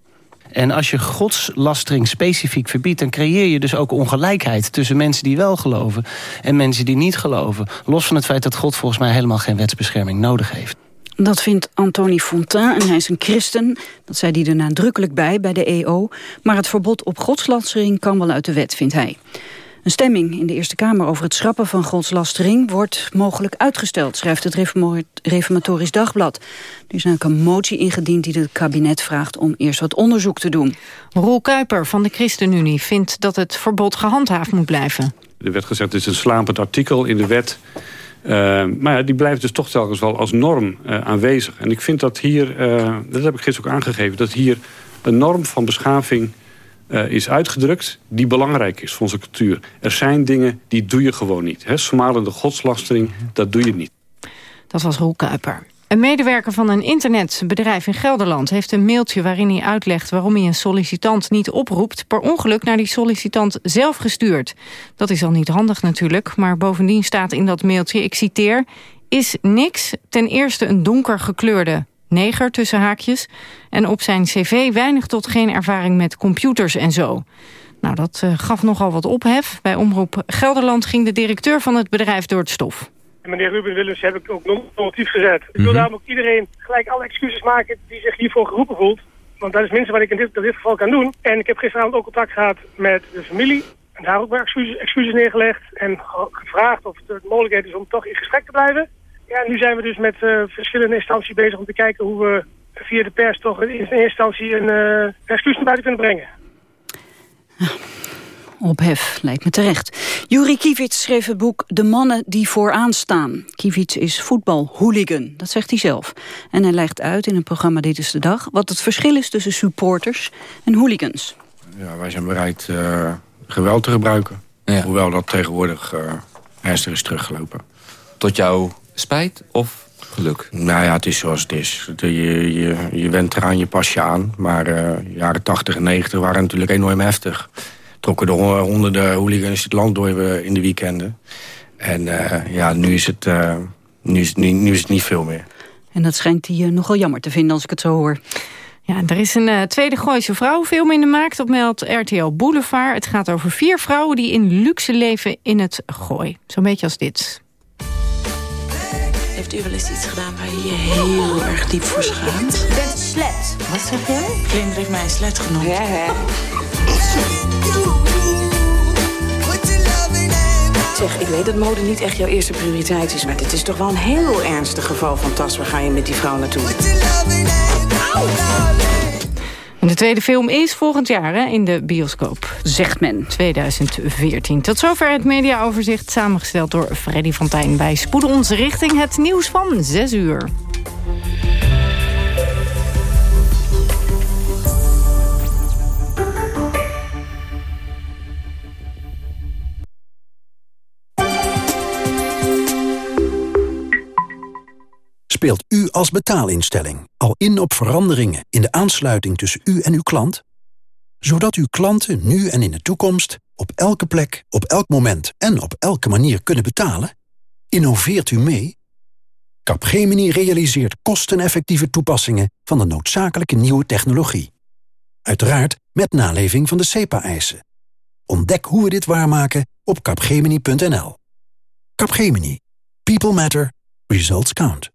En als je godslastering specifiek verbiedt... dan creëer je dus ook ongelijkheid tussen mensen die wel geloven... en mensen die niet geloven. Los van het feit dat God volgens mij helemaal geen wetsbescherming nodig heeft. Dat vindt Anthony Fontaine en hij is een christen. Dat zei hij er nadrukkelijk bij, bij de EO. Maar het verbod op godslastering kan wel uit de wet, vindt hij. Een stemming in de Eerste Kamer over het schrappen van godslastering wordt mogelijk uitgesteld, schrijft het Reformatorisch Dagblad. Er is eigenlijk een motie ingediend die het kabinet vraagt om eerst wat onderzoek te doen. Roel Kuiper van de ChristenUnie vindt dat het verbod gehandhaafd moet blijven. Er werd gezegd, het is een slapend artikel in de wet. Uh, maar ja, die blijft dus toch telkens wel als norm uh, aanwezig. En ik vind dat hier, uh, dat heb ik gisteren ook aangegeven... dat hier een norm van beschaving uh, is uitgedrukt die belangrijk is voor onze cultuur. Er zijn dingen die doe je gewoon niet. Hè? Smalende godslastering, dat doe je niet. Dat was Roel Kuiper. Een medewerker van een internetbedrijf in Gelderland heeft een mailtje waarin hij uitlegt waarom hij een sollicitant niet oproept, per ongeluk naar die sollicitant zelf gestuurd. Dat is al niet handig natuurlijk, maar bovendien staat in dat mailtje, ik citeer, is niks ten eerste een donker gekleurde neger tussen haakjes. En op zijn cv weinig tot geen ervaring met computers en zo. Nou, dat uh, gaf nogal wat ophef. Bij Omroep Gelderland ging de directeur van het bedrijf door het stof. En meneer Ruben Willems heb ik ook normatief gezet. Ik wil mm -hmm. daarom ook iedereen gelijk alle excuses maken die zich hiervoor geroepen voelt. Want dat is minstens wat ik in dit, in dit geval kan doen. En ik heb gisteravond ook contact gehad met de familie. En daar ook weer excuses, excuses neergelegd. En gevraagd of het mogelijkheid is om toch in gesprek te blijven. Ja, nu zijn we dus met uh, verschillende instanties bezig om te kijken hoe we via de pers toch in eerste instantie een uh, excuus naar buiten kunnen brengen. Ophef, lijkt me terecht. Juri Kivits schreef het boek De mannen die vooraan staan. Kivits is voetbalhooligan, dat zegt hij zelf. En hij legt uit in een programma Dit is de Dag... wat het verschil is tussen supporters en hooligans. Ja, wij zijn bereid uh, geweld te gebruiken. Ja. Hoewel dat tegenwoordig uh, ernstig is teruggelopen. Tot jouw spijt of geluk? Nou ja, het is zoals het is. Je, je, je went eraan, je pas je aan. Maar uh, jaren 80 en 90 waren natuurlijk enorm heftig. Trokken de honderden hooligans het land door in de weekenden. En uh, ja, nu is, het, uh, nu, is, nu, nu is het niet veel meer. En dat schijnt hij nogal jammer te vinden als ik het zo hoor. Ja, er is een uh, tweede Gooise vrouwenfilm in de markt op meldt RTL Boulevard. Het gaat over vier vrouwen die in luxe leven in het Gooi. Zo'n beetje als dit. Heeft u wel eens iets gedaan waar je je heel erg diep voor schaamt? Je bent een slet. Wat zeg jij? Vlinder heeft mij een slet genoemd. Ja, hè? Zeg, ik weet dat mode niet echt jouw eerste prioriteit is... maar dit is toch wel een heel ernstig geval van tas. Waar ga je met die vrouw naartoe? En de tweede film is volgend jaar hè, in de bioscoop. Zegt men. 2014. Tot zover het mediaoverzicht samengesteld door Freddy Fontijn. Wij spoeden ons richting het nieuws van 6 uur. Speelt u als betaalinstelling al in op veranderingen in de aansluiting tussen u en uw klant? Zodat uw klanten nu en in de toekomst op elke plek, op elk moment en op elke manier kunnen betalen? Innoveert u mee? Capgemini realiseert kosteneffectieve toepassingen van de noodzakelijke nieuwe technologie. Uiteraard met naleving van de CEPA-eisen. Ontdek hoe we dit waarmaken op capgemini.nl. Capgemini. People matter. Results count.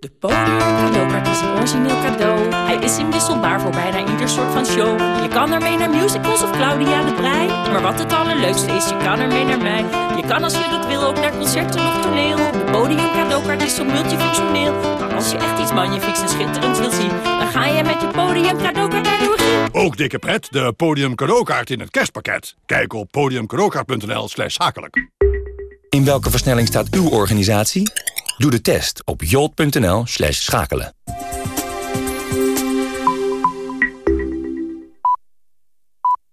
De podium cadeaukaart is een origineel cadeau. Hij is inwisselbaar voor bijna ieder soort van show. Je kan ermee naar musicals of Claudia de Brij. Maar wat het allerleukste is, je kan ermee naar mij. Je kan als je dat wil ook naar concerten of toneel. De podium cadeaukaart is zo multifunctioneel. Maar als je echt iets magnifieks en schitterends wilt zien... dan ga je met je podium cadeaukaart naar de regie. Ook dikke pret, de podium cadeaukaart in het kerstpakket. Kijk op podiumcadeaukaart.nl slash zakelijk. In welke versnelling staat uw organisatie? Doe de test op jolt.nl schakelen.